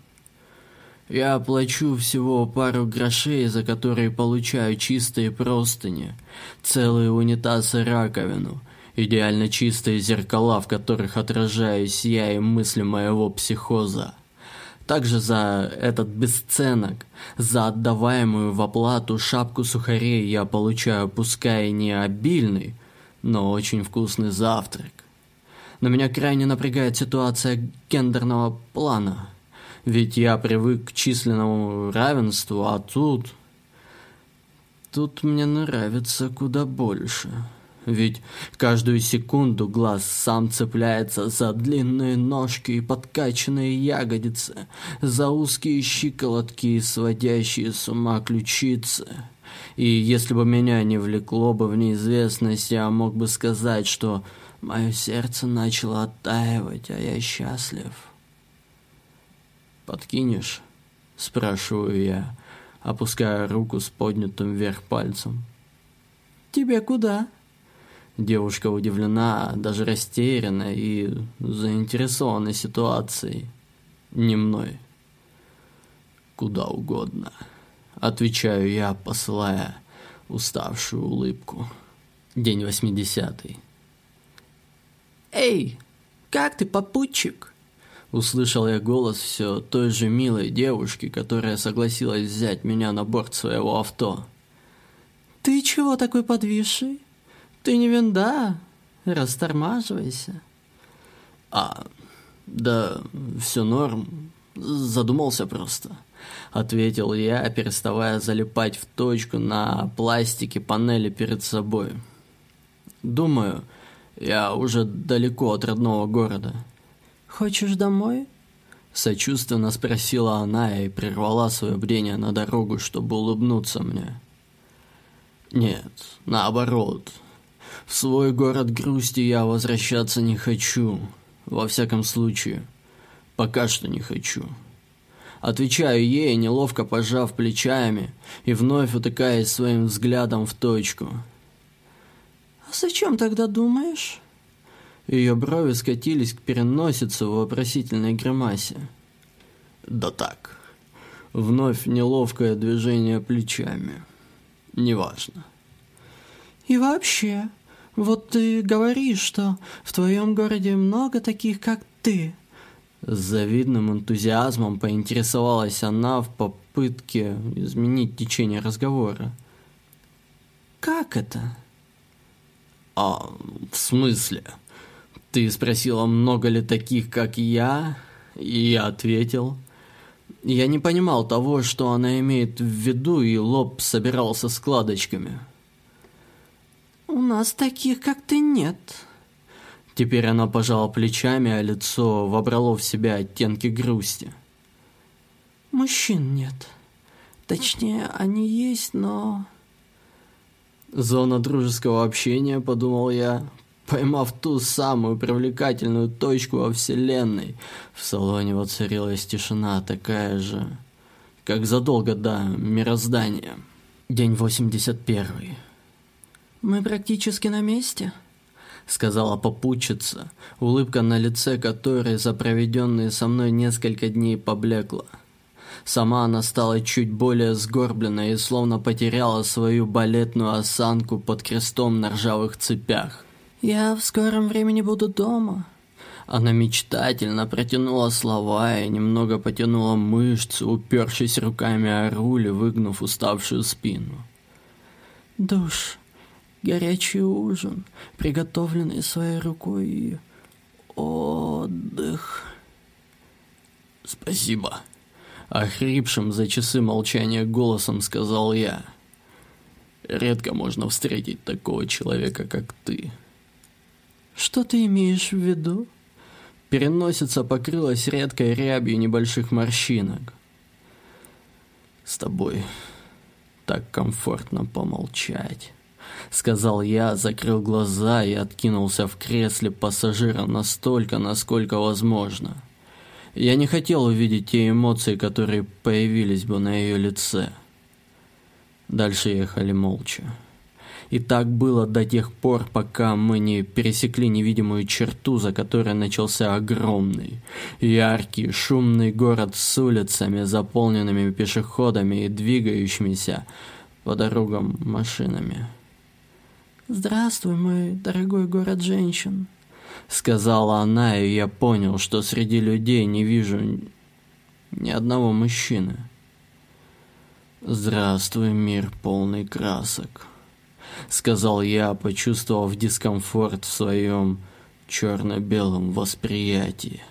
Я плачу всего пару грошей, за которые получаю чистые простыни, целые унитаз и раковину, идеально чистые зеркала, в которых отражаюсь я и мысли моего психоза. Также за этот бесценок, за отдаваемую в оплату шапку сухарей я получаю пускай не обильный, но очень вкусный завтрак. Но меня крайне напрягает ситуация гендерного плана. Ведь я привык к численному равенству, а тут... Тут мне нравится куда больше. Ведь каждую секунду глаз сам цепляется за длинные ножки и подкачанные ягодицы, за узкие щиколотки и сводящие с ума ключицы. И если бы меня не влекло бы в неизвестность, я мог бы сказать, что мое сердце начало оттаивать, а я счастлив. «Подкинешь?» – спрашиваю я, опуская руку с поднятым вверх пальцем. «Тебе куда?» Девушка удивлена, даже растеряна и заинтересована ситуацией. Не мной. Куда угодно. Отвечаю я, посылая уставшую улыбку. День восьмидесятый. «Эй, как ты, попутчик?» Услышал я голос все той же милой девушки, которая согласилась взять меня на борт своего авто. «Ты чего такой подвисший?» Ты не винда, растормаживайся. А, да, все норм, задумался просто. Ответил я, переставая залипать в точку на пластике панели перед собой. Думаю, я уже далеко от родного города. Хочешь домой? Сочувственно спросила она и прервала свое бдение на дорогу, чтобы улыбнуться мне. Нет, наоборот, в свой город грусти я возвращаться не хочу. Во всяком случае, пока что не хочу. Отвечаю ей, неловко пожав плечами и вновь утыкаясь своим взглядом в точку. «А зачем тогда думаешь?» Ее брови скатились к переносице в вопросительной гримасе. «Да так. Вновь неловкое движение плечами. Неважно». «И вообще, вот ты говоришь, что в твоем городе много таких, как ты. С завидным энтузиазмом поинтересовалась она в попытке изменить течение разговора. Как это? А, в смысле? Ты спросила, много ли таких, как я? И я ответил. Я не понимал того, что она имеет в виду, и лоб собирался складочками. «У нас таких, как ты, нет». Теперь она пожала плечами, а лицо вобрало в себя оттенки грусти. «Мужчин нет. Точнее, они есть, но...» «Зона дружеского общения», — подумал я, Поймав ту самую привлекательную точку во Вселенной, в салоне воцарилась тишина такая же, как задолго до мироздания. День 81. «Мы практически на месте», — сказала попутчица, улыбка на лице которой за проведенные со мной несколько дней поблекла. Сама она стала чуть более сгорбленной и словно потеряла свою балетную осанку под крестом на ржавых цепях. «Я в скором времени буду дома». Она мечтательно протянула слова и немного потянула мышцы, упершись руками о руль и выгнув уставшую спину. «Душ, горячий ужин, приготовленный своей рукой и отдых». «Спасибо», — охрипшим за часы молчания голосом сказал я. «Редко можно встретить такого человека, как ты». «Что ты имеешь в виду?» Переносица покрылась редкой рябью небольших морщинок. «С тобой так комфортно помолчать», — сказал я, закрыл глаза и откинулся в кресле пассажира настолько, насколько возможно. Я не хотел увидеть те эмоции, которые появились бы на ее лице. Дальше ехали молча. И так было до тех пор, пока мы не пересекли невидимую черту, за которой начался огромный, яркий, шумный город с улицами, заполненными пешеходами и двигающимися по дорогам машинами. «Здравствуй, мой дорогой город женщин», — сказала она, и я понял, что среди людей не вижу ни одного мужчины. «Здравствуй, мир полный красок». — сказал я, почувствовав дискомфорт в своем черно-белом восприятии.